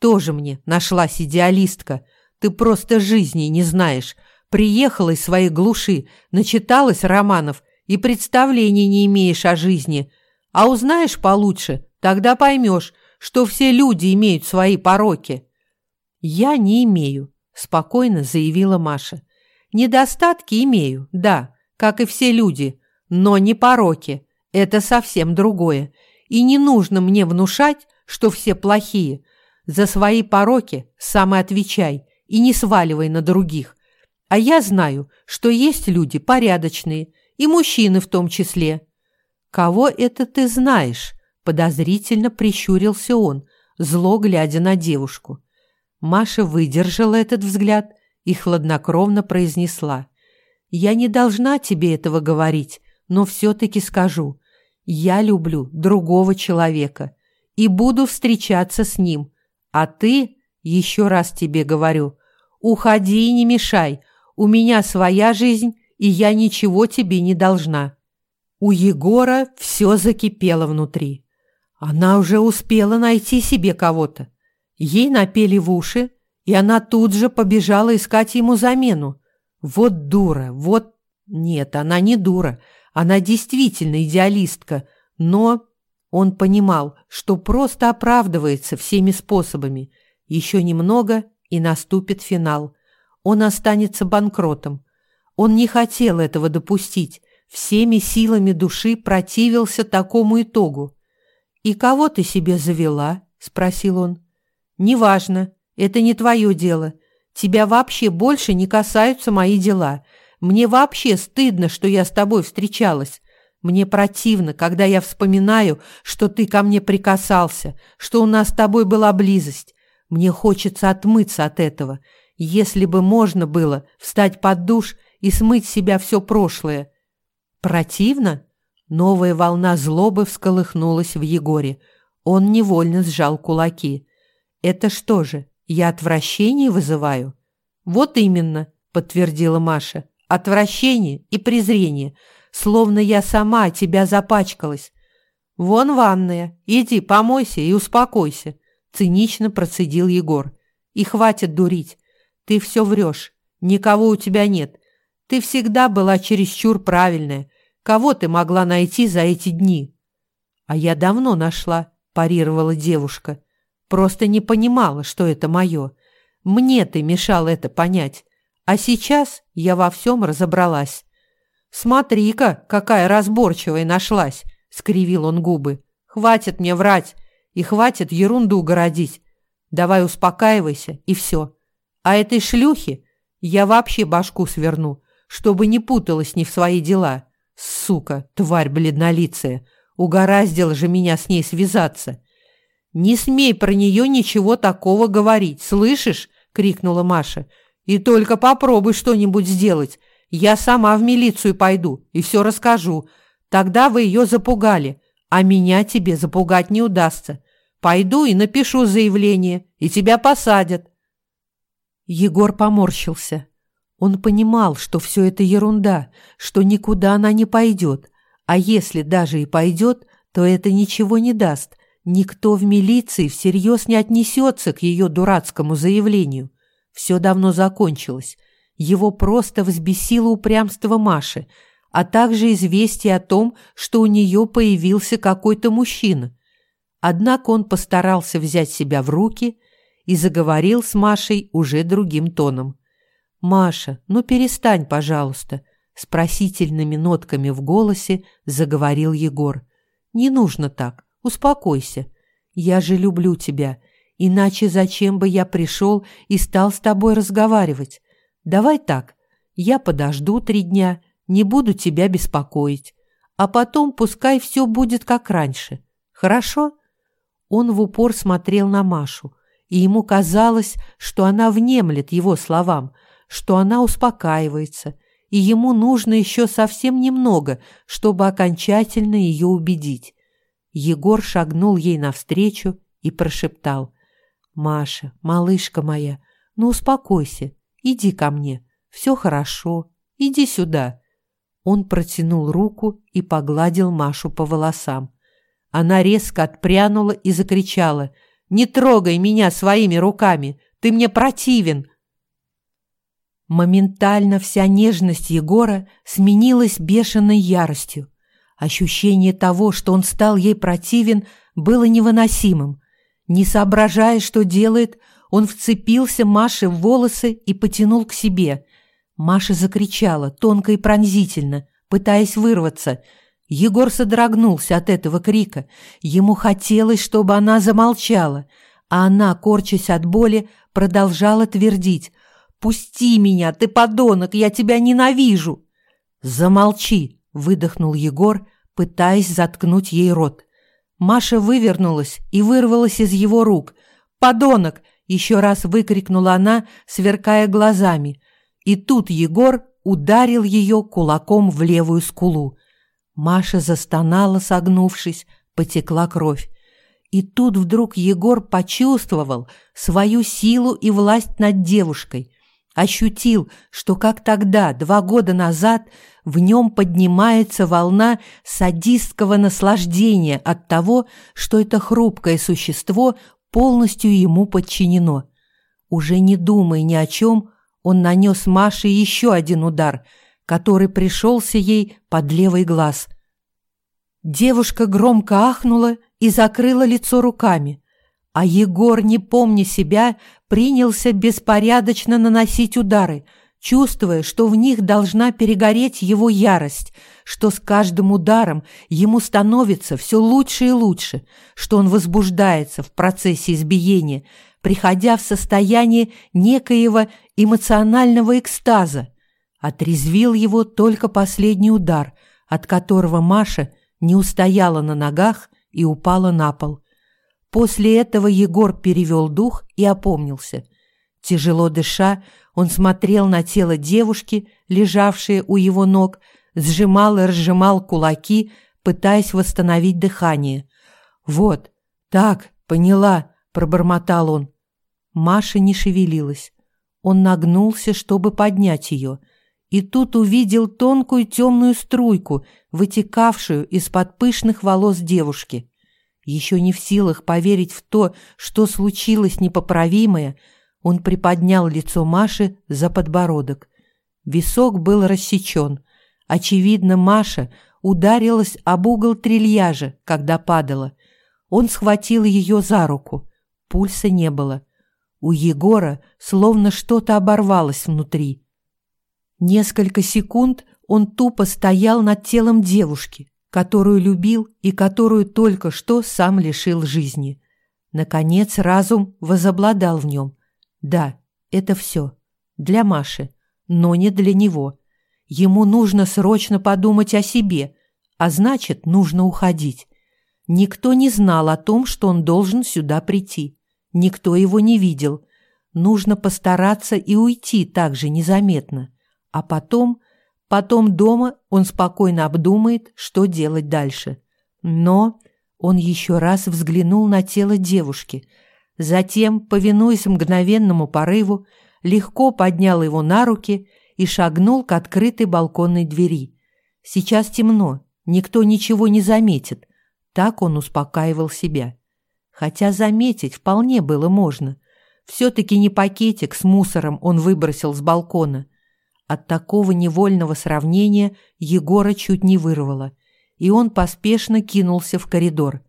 Тоже мне нашлась идеалистка. Ты просто жизни не знаешь. Приехала из своей глуши, начиталась романов и представления не имеешь о жизни. А узнаешь получше, тогда поймешь, что все люди имеют свои пороки. Я не имею, спокойно заявила Маша. Недостатки имею, да, как и все люди, но не пороки. Это совсем другое. И не нужно мне внушать, что все плохие. За свои пороки сам и отвечай и не сваливай на других. А я знаю, что есть люди порядочные, и мужчины в том числе. Кого это ты знаешь? Подозрительно прищурился он, зло глядя на девушку. Маша выдержала этот взгляд – и хладнокровно произнесла. «Я не должна тебе этого говорить, но все-таки скажу. Я люблю другого человека и буду встречаться с ним. А ты, еще раз тебе говорю, уходи и не мешай. У меня своя жизнь, и я ничего тебе не должна». У Егора все закипело внутри. Она уже успела найти себе кого-то. Ей напели в уши, и она тут же побежала искать ему замену. Вот дура, вот... Нет, она не дура, она действительно идеалистка, но... Он понимал, что просто оправдывается всеми способами. Еще немного, и наступит финал. Он останется банкротом. Он не хотел этого допустить, всеми силами души противился такому итогу. «И кого ты себе завела?» – спросил он. «Неважно. Это не твое дело. Тебя вообще больше не касаются мои дела. Мне вообще стыдно, что я с тобой встречалась. Мне противно, когда я вспоминаю, что ты ко мне прикасался, что у нас с тобой была близость. Мне хочется отмыться от этого. Если бы можно было встать под душ и смыть с себя все прошлое. Противно? Новая волна злобы всколыхнулась в Егоре. Он невольно сжал кулаки. Это что же, я отвращение вызываю? Вот именно, подтвердила Маша. Отвращение и презрение, словно я сама тебя запачкалась. Вон ванная, иди помойся и успокойся, цинично процедил Егор. И хватит дурить. Ты все врешь. Никого у тебя нет. Ты всегда была чересчур правильная. Кого ты могла найти за эти дни? А я давно нашла, парировала девушка. Просто не понимала, что это мое. Мне ты мешал это понять. А сейчас я во всем разобралась. «Смотри-ка, какая разборчивая нашлась!» — скривил он губы. «Хватит мне врать и хватит ерунду городить. Давай успокаивайся, и все. А этой шлюхе я вообще башку сверну, чтобы не путалась ни в свои дела. Сука, тварь бледнолицая, угораздило же меня с ней связаться. «Не смей про нее ничего такого говорить, слышишь?» — крикнула Маша. «И только попробуй что-нибудь сделать. Я сама в милицию пойду и все расскажу. Тогда вы ее запугали, а меня тебе запугать не удастся. Пойду и напишу заявление, и тебя посадят». Егор поморщился. Он понимал, что все это ерунда, что никуда она не пойдет. А если даже и пойдет, то это ничего не даст, Никто в милиции всерьез не отнесется к ее дурацкому заявлению. Все давно закончилось. Его просто взбесило упрямство Маши. а также известие о том, что у нее появился какой-то мужчина. Однако он постарался взять себя в руки и заговорил с Машей уже другим тоном. «Маша, ну перестань, пожалуйста», — с просительными нотками в голосе заговорил Егор. «Не нужно так, успокойся. Я же люблю тебя, иначе зачем бы я пришел и стал с тобой разговаривать? Давай так, я подожду три дня, не буду тебя беспокоить, а потом пускай все будет как раньше. Хорошо?» Он в упор смотрел на Машу, и ему казалось, что она внемлет его словам, что она успокаивается, и ему нужно еще совсем немного, чтобы окончательно ее убедить. Егор шагнул ей навстречу и прошептал. «Маша, малышка моя, ну успокойся, иди ко мне, все хорошо, иди сюда». Он протянул руку и погладил Машу по волосам. Она резко отпрянула и закричала. «Не трогай меня своими руками! Ты мне противен!» Моментально вся нежность Егора сменилась бешеной яростью. Ощущение того, что он стал ей противен, было невыносимым. Не соображая, что делает, он вцепился Маше в волосы и потянул к себе. Маша закричала, тонко и пронзительно, пытаясь вырваться. Егор содрогнулся от этого крика. Ему хотелось, чтобы она замолчала, а она, корчась от боли, продолжала твердить «Пусти меня, ты подонок, я тебя ненавижу!» «Замолчи!» — выдохнул Егор, пытаясь заткнуть ей рот. Маша вывернулась и вырвалась из его рук. «Подонок!» — еще раз выкрикнула она, сверкая глазами. И тут Егор ударил ее кулаком в левую скулу. Маша застонала, согнувшись, потекла кровь. И тут вдруг Егор почувствовал свою силу и власть над девушкой ощутил, что как тогда, два года назад, в нем поднимается волна садистского наслаждения от того, что это хрупкое существо полностью ему подчинено. Уже не думая ни о чем, он нанес Маше еще один удар, который пришелся ей под левый глаз. Девушка громко ахнула и закрыла лицо руками. А Егор, не помня себя, принялся беспорядочно наносить удары, чувствуя, что в них должна перегореть его ярость, что с каждым ударом ему становится все лучше и лучше, что он возбуждается в процессе избиения, приходя в состояние некоего эмоционального экстаза. Отрезвил его только последний удар, от которого Маша не устояла на ногах и упала на пол. После этого Егор перевел дух и опомнился. Тяжело дыша, он смотрел на тело девушки, лежавшее у его ног, сжимал и разжимал кулаки, пытаясь восстановить дыхание. «Вот, так, поняла», — пробормотал он. Маша не шевелилась. Он нагнулся, чтобы поднять ее, и тут увидел тонкую темную струйку, вытекавшую из-под пышных волос девушки. Еще не в силах поверить в то, что случилось непоправимое, он приподнял лицо Маши за подбородок. Висок был рассечен. Очевидно, Маша ударилась об угол трильяжа, когда падала. Он схватил ее за руку. Пульса не было. У Егора словно что-то оборвалось внутри. Несколько секунд он тупо стоял над телом девушки, которую любил и которую только что сам лишил жизни. Наконец разум возобладал в нем. Да, это все. Для Маши, но не для него. Ему нужно срочно подумать о себе, а значит, нужно уходить. Никто не знал о том, что он должен сюда прийти. Никто его не видел. Нужно постараться и уйти так же незаметно. А потом Потом дома он спокойно обдумает, что делать дальше. Но он еще раз взглянул на тело девушки. Затем, повинуясь мгновенному порыву, легко поднял его на руки и шагнул к открытой балконной двери. Сейчас темно, никто ничего не заметит. Так он успокаивал себя. Хотя заметить вполне было можно. Все-таки не пакетик с мусором он выбросил с балкона. От такого невольного сравнения Егора чуть не вырвало, и он поспешно кинулся в коридор.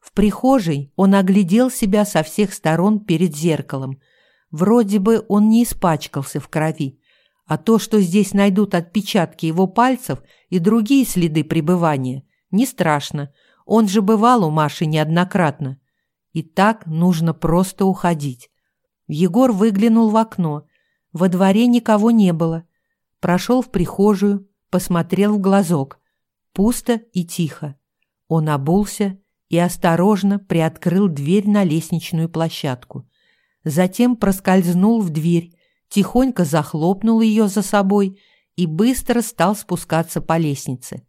В прихожей он оглядел себя со всех сторон перед зеркалом. Вроде бы он не испачкался в крови, а то, что здесь найдут отпечатки его пальцев и другие следы пребывания, не страшно. Он же бывал у Маши неоднократно. И так нужно просто уходить. Егор выглянул в окно. Во дворе никого не было. Прошел в прихожую, посмотрел в глазок. Пусто и тихо. Он обулся и осторожно приоткрыл дверь на лестничную площадку. Затем проскользнул в дверь, тихонько захлопнул ее за собой и быстро стал спускаться по лестнице.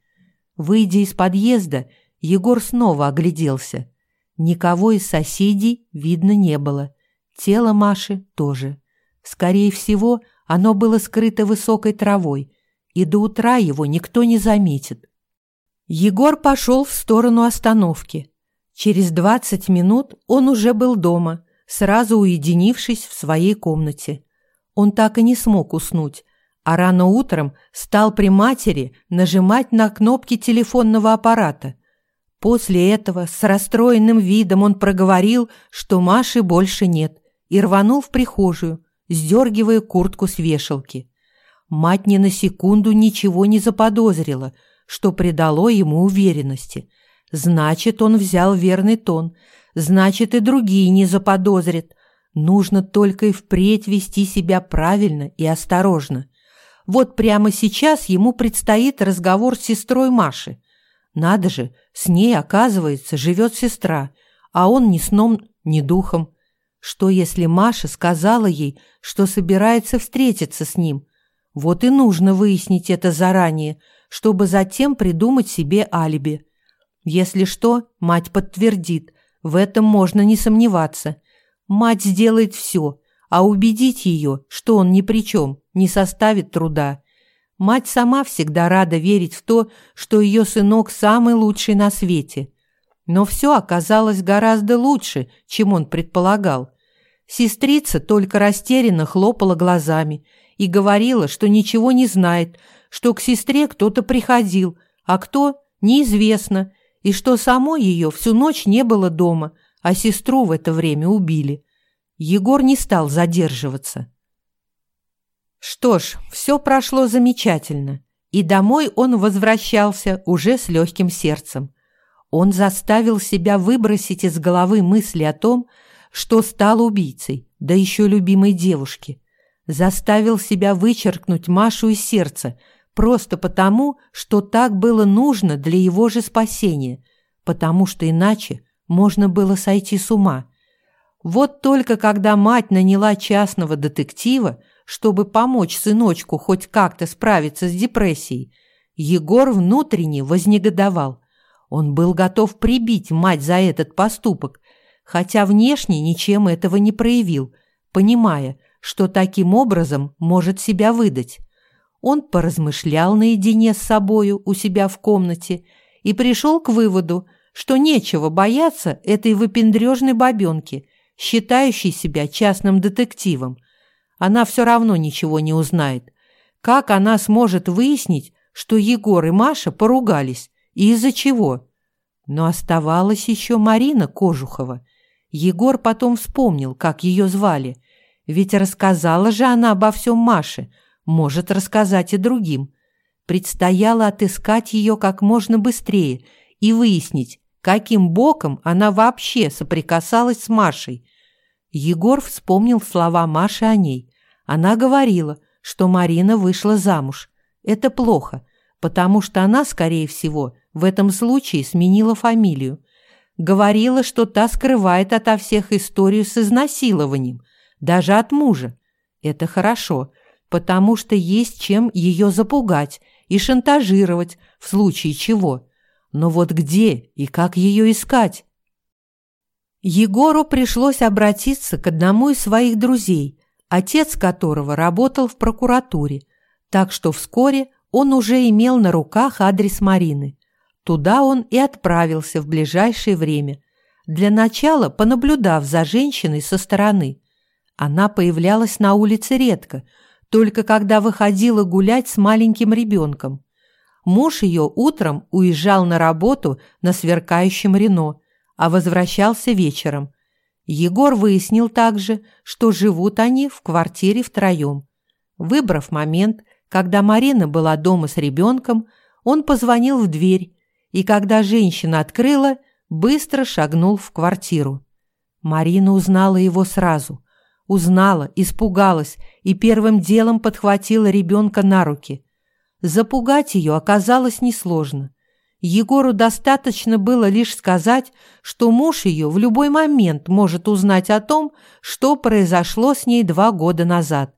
Выйдя из подъезда, Егор снова огляделся. Никого из соседей видно не было. Тело Маши тоже. Скорее всего, оно было скрыто высокой травой, и до утра его никто не заметит. Егор пошел в сторону остановки. Через двадцать минут он уже был дома, сразу уединившись в своей комнате. Он так и не смог уснуть, а рано утром стал при матери нажимать на кнопки телефонного аппарата. После этого с расстроенным видом он проговорил, что Маши больше нет, и рванул в прихожую, сдергивая куртку с вешалки. Мать ни на секунду ничего не заподозрила, что придало ему уверенности – Значит, он взял верный тон. Значит, и другие не заподозрят. Нужно только и впредь вести себя правильно и осторожно. Вот прямо сейчас ему предстоит разговор с сестрой Маши. Надо же, с ней, оказывается, живет сестра, а он ни сном, ни духом. Что, если Маша сказала ей, что собирается встретиться с ним? Вот и нужно выяснить это заранее, чтобы затем придумать себе алиби. Если что, мать подтвердит, в этом можно не сомневаться. Мать сделает все, а убедить ее, что он ни при чем, не составит труда. Мать сама всегда рада верить в то, что ее сынок самый лучший на свете. Но все оказалось гораздо лучше, чем он предполагал. Сестрица только растерянно хлопала глазами и говорила, что ничего не знает, что к сестре кто-то приходил, а кто – неизвестно, и что самой ее всю ночь не было дома, а сестру в это время убили. Егор не стал задерживаться. Что ж, все прошло замечательно, и домой он возвращался уже с легким сердцем. Он заставил себя выбросить из головы мысли о том, что стал убийцей, да еще любимой девушки. Заставил себя вычеркнуть Машу из сердца – просто потому, что так было нужно для его же спасения, потому что иначе можно было сойти с ума. Вот только когда мать наняла частного детектива, чтобы помочь сыночку хоть как-то справиться с депрессией, Егор внутренне вознегодовал. Он был готов прибить мать за этот поступок, хотя внешне ничем этого не проявил, понимая, что таким образом может себя выдать. Он поразмышлял наедине с собою у себя в комнате и пришел к выводу, что нечего бояться этой выпендрежной бабенки, считающей себя частным детективом. Она все равно ничего не узнает. Как она сможет выяснить, что Егор и Маша поругались и из-за чего? Но оставалась еще Марина Кожухова. Егор потом вспомнил, как ее звали. Ведь рассказала же она обо всем Маше – может рассказать и другим. Предстояло отыскать ее как можно быстрее и выяснить, каким боком она вообще соприкасалась с Машей. Егор вспомнил слова Маши о ней. Она говорила, что Марина вышла замуж. Это плохо, потому что она, скорее всего, в этом случае сменила фамилию. Говорила, что та скрывает ото всех историю с изнасилованием, даже от мужа. Это хорошо, потому что есть чем ее запугать и шантажировать в случае чего. Но вот где и как ее искать? Егору пришлось обратиться к одному из своих друзей, отец которого работал в прокуратуре, так что вскоре он уже имел на руках адрес Марины. Туда он и отправился в ближайшее время, для начала понаблюдав за женщиной со стороны. Она появлялась на улице редко – только когда выходила гулять с маленьким ребенком. Муж ее утром уезжал на работу на сверкающем Рено, а возвращался вечером. Егор выяснил также, что живут они в квартире втроем. Выбрав момент, когда Марина была дома с ребенком, он позвонил в дверь, и когда женщина открыла, быстро шагнул в квартиру. Марина узнала его сразу. Узнала, испугалась и первым делом подхватила ребенка на руки. Запугать ее оказалось несложно. Егору достаточно было лишь сказать, что муж ее в любой момент может узнать о том, что произошло с ней два года назад.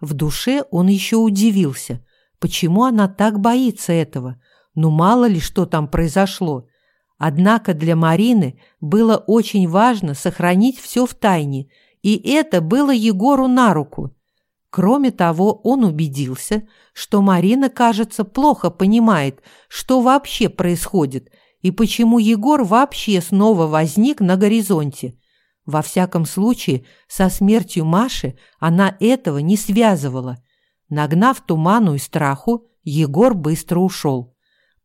В душе он еще удивился, почему она так боится этого. Ну мало ли что там произошло. Однако для Марины было очень важно сохранить все в тайне, и это было Егору на руку. Кроме того, он убедился, что Марина, кажется, плохо понимает, что вообще происходит и почему Егор вообще снова возник на горизонте. Во всяком случае, со смертью Маши она этого не связывала. Нагнав туману и страху, Егор быстро ушел.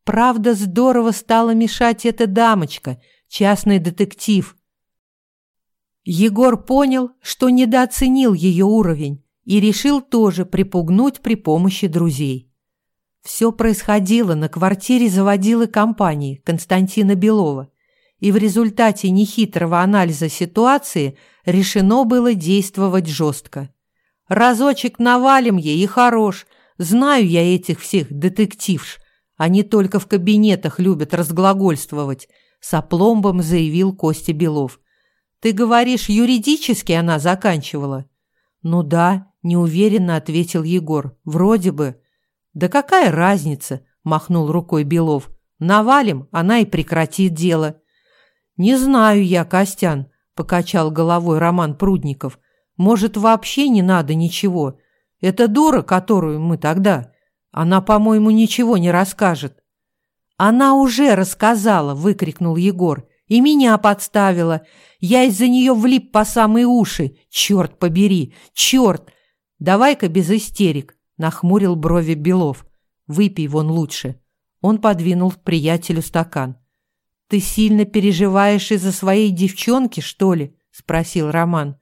Правда, здорово стала мешать эта дамочка, частный детектив. Егор понял, что недооценил ее уровень и решил тоже припугнуть при помощи друзей. Все происходило на квартире заводилы компании Константина Белова, и в результате нехитрого анализа ситуации решено было действовать жестко. «Разочек навалим ей и хорош, знаю я этих всех детективш, они только в кабинетах любят разглагольствовать», – с опломбом заявил Костя Белов. «Ты говоришь, юридически она заканчивала?» «Ну да», – неуверенно ответил Егор. «Вроде бы». «Да какая разница?» – махнул рукой Белов. «Навалим, она и прекратит дело». «Не знаю я, Костян», – покачал головой Роман Прудников. «Может, вообще не надо ничего? Это дура, которую мы тогда...» Она, по-моему, ничего не расскажет. Она уже рассказала, выкрикнул Егор. И меня подставила. Я из-за нее влип по самые уши. Черт побери, черт! Давай-ка без истерик, нахмурил брови Белов. Выпей вон лучше. Он подвинул приятелю стакан. Ты сильно переживаешь из-за своей девчонки, что ли? спросил Роман.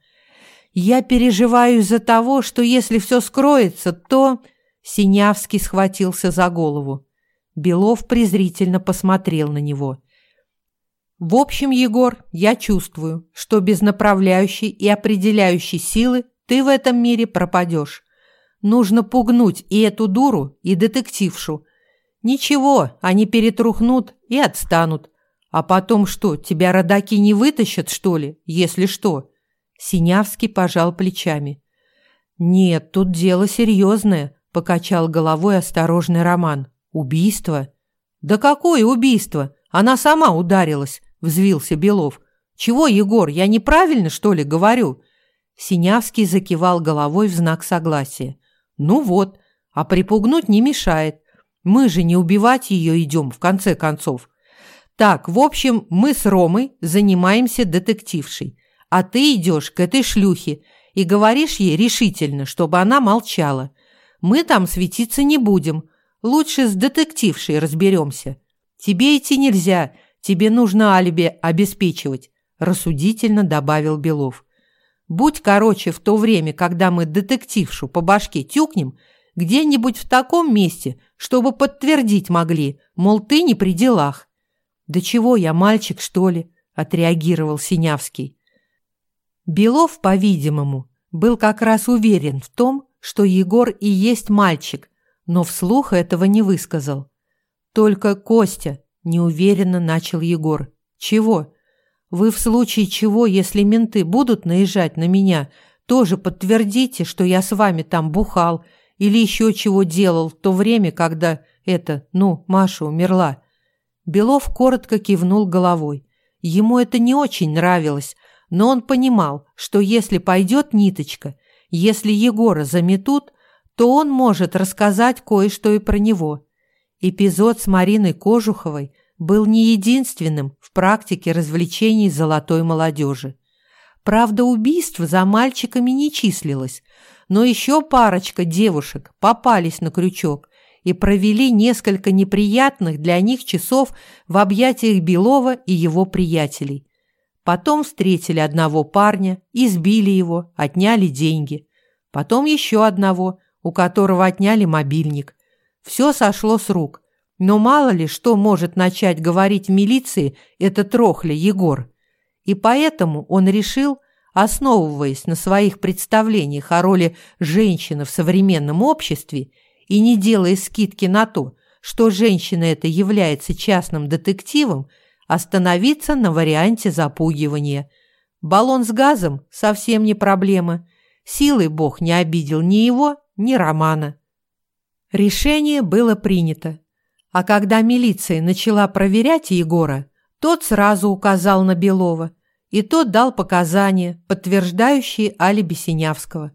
Я переживаю из-за того, что если все скроется, то Синявский схватился за голову. Белов презрительно посмотрел на него. «В общем, Егор, я чувствую, что без направляющей и определяющей силы ты в этом мире пропадешь. Нужно пугнуть и эту дуру, и детектившу. Ничего, они перетрухнут и отстанут. А потом что, тебя родаки не вытащат, что ли, если что?» Синявский пожал плечами. «Нет, тут дело серьезное. – покачал головой осторожный Роман. «Убийство?» «Да какое убийство? Она сама ударилась», – взвился Белов. «Чего, Егор, я неправильно, что ли, говорю?» Синявский закивал головой в знак согласия. «Ну вот, а припугнуть не мешает. Мы же не убивать ее идем, в конце концов. Так, в общем, мы с Ромой занимаемся детектившей, а ты идешь к этой шлюхе и говоришь ей решительно, чтобы она молчала. Мы там светиться не будем. Лучше с детектившей разберемся. Тебе идти нельзя, тебе нужно алиби обеспечивать», – рассудительно добавил Белов. «Будь короче в то время, когда мы детектившу по башке тюкнем, где-нибудь в таком месте, чтобы подтвердить могли, мол, ты не при делах». «Да чего я, мальчик, что ли?» – отреагировал Синявский. Белов, по-видимому, был как раз уверен в том, что Егор и есть мальчик, но вслух этого не высказал. «Только Костя», – неуверенно начал Егор. «Чего? Вы в случае чего, если менты будут наезжать на меня, тоже подтвердите, что я с вами там бухал или еще чего делал в то время, когда это, ну, Маша умерла». Белов коротко кивнул головой. Ему это не очень нравилось, но он понимал, что если пойдет ниточка, если Егора заметут, то он может рассказать кое-что и про него. Эпизод с Мариной Кожуховой был не единственным в практике развлечений золотой молодежи. Правда, убийств за мальчиками не числилось, но еще парочка девушек попались на крючок и провели несколько неприятных для них часов в объятиях Белова и его приятелей. Потом встретили одного парня, избили его, отняли деньги. Потом еще одного, у которого отняли мобильник. Все сошло с рук. Но мало ли что может начать говорить в милиции этот рохля Егор. И поэтому он решил, основываясь на своих представлениях о роли женщины в современном обществе и не делая скидки на то, что женщина эта является частным детективом, остановиться на варианте запугивания. Баллон с газом совсем не проблема. Силой Бог не обидел ни его, ни Романа. Решение было принято. А когда милиция начала проверять Егора, тот сразу указал на Белова, и тот дал показания, подтверждающие алиби Синявского.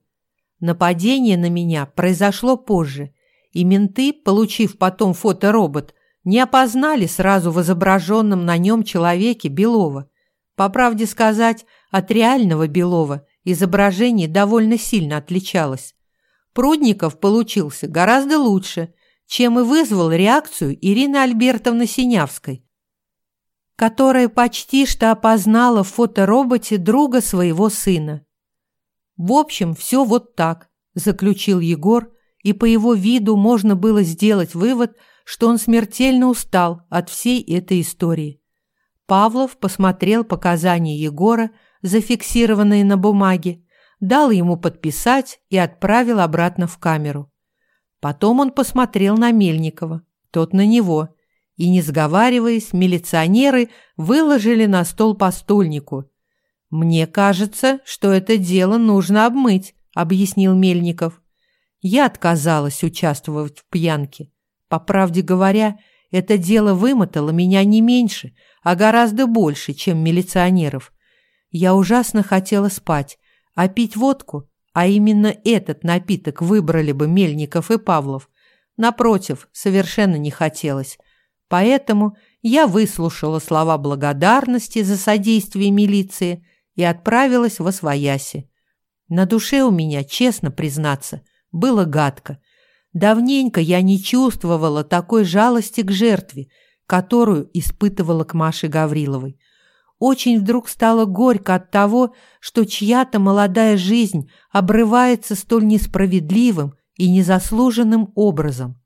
Нападение на меня произошло позже, и менты, получив потом фоторобот, не опознали сразу в изображенном на нем человеке Белова. По правде сказать, от реального Белова изображение довольно сильно отличалось. Прудников получился гораздо лучше, чем и вызвал реакцию Ирины Альбертовны Синявской, которая почти что опознала в фотороботе друга своего сына. «В общем, все вот так», – заключил Егор, и по его виду можно было сделать вывод – что он смертельно устал от всей этой истории. Павлов посмотрел показания Егора, зафиксированные на бумаге, дал ему подписать и отправил обратно в камеру. Потом он посмотрел на Мельникова, тот на него, и, не сговариваясь, милиционеры выложили на стол по стульнику. «Мне кажется, что это дело нужно обмыть», — объяснил Мельников. «Я отказалась участвовать в пьянке. По правде говоря, это дело вымотало меня не меньше, а гораздо больше, чем милиционеров. Я ужасно хотела спать, а пить водку, а именно этот напиток выбрали бы Мельников и Павлов, напротив, совершенно не хотелось. Поэтому я выслушала слова благодарности за содействие милиции и отправилась в Освояси. На душе у меня, честно признаться, было гадко. Давненько я не чувствовала такой жалости к жертве, которую испытывала к Маше Гавриловой. Очень вдруг стало горько от того, что чья-то молодая жизнь обрывается столь несправедливым и незаслуженным образом.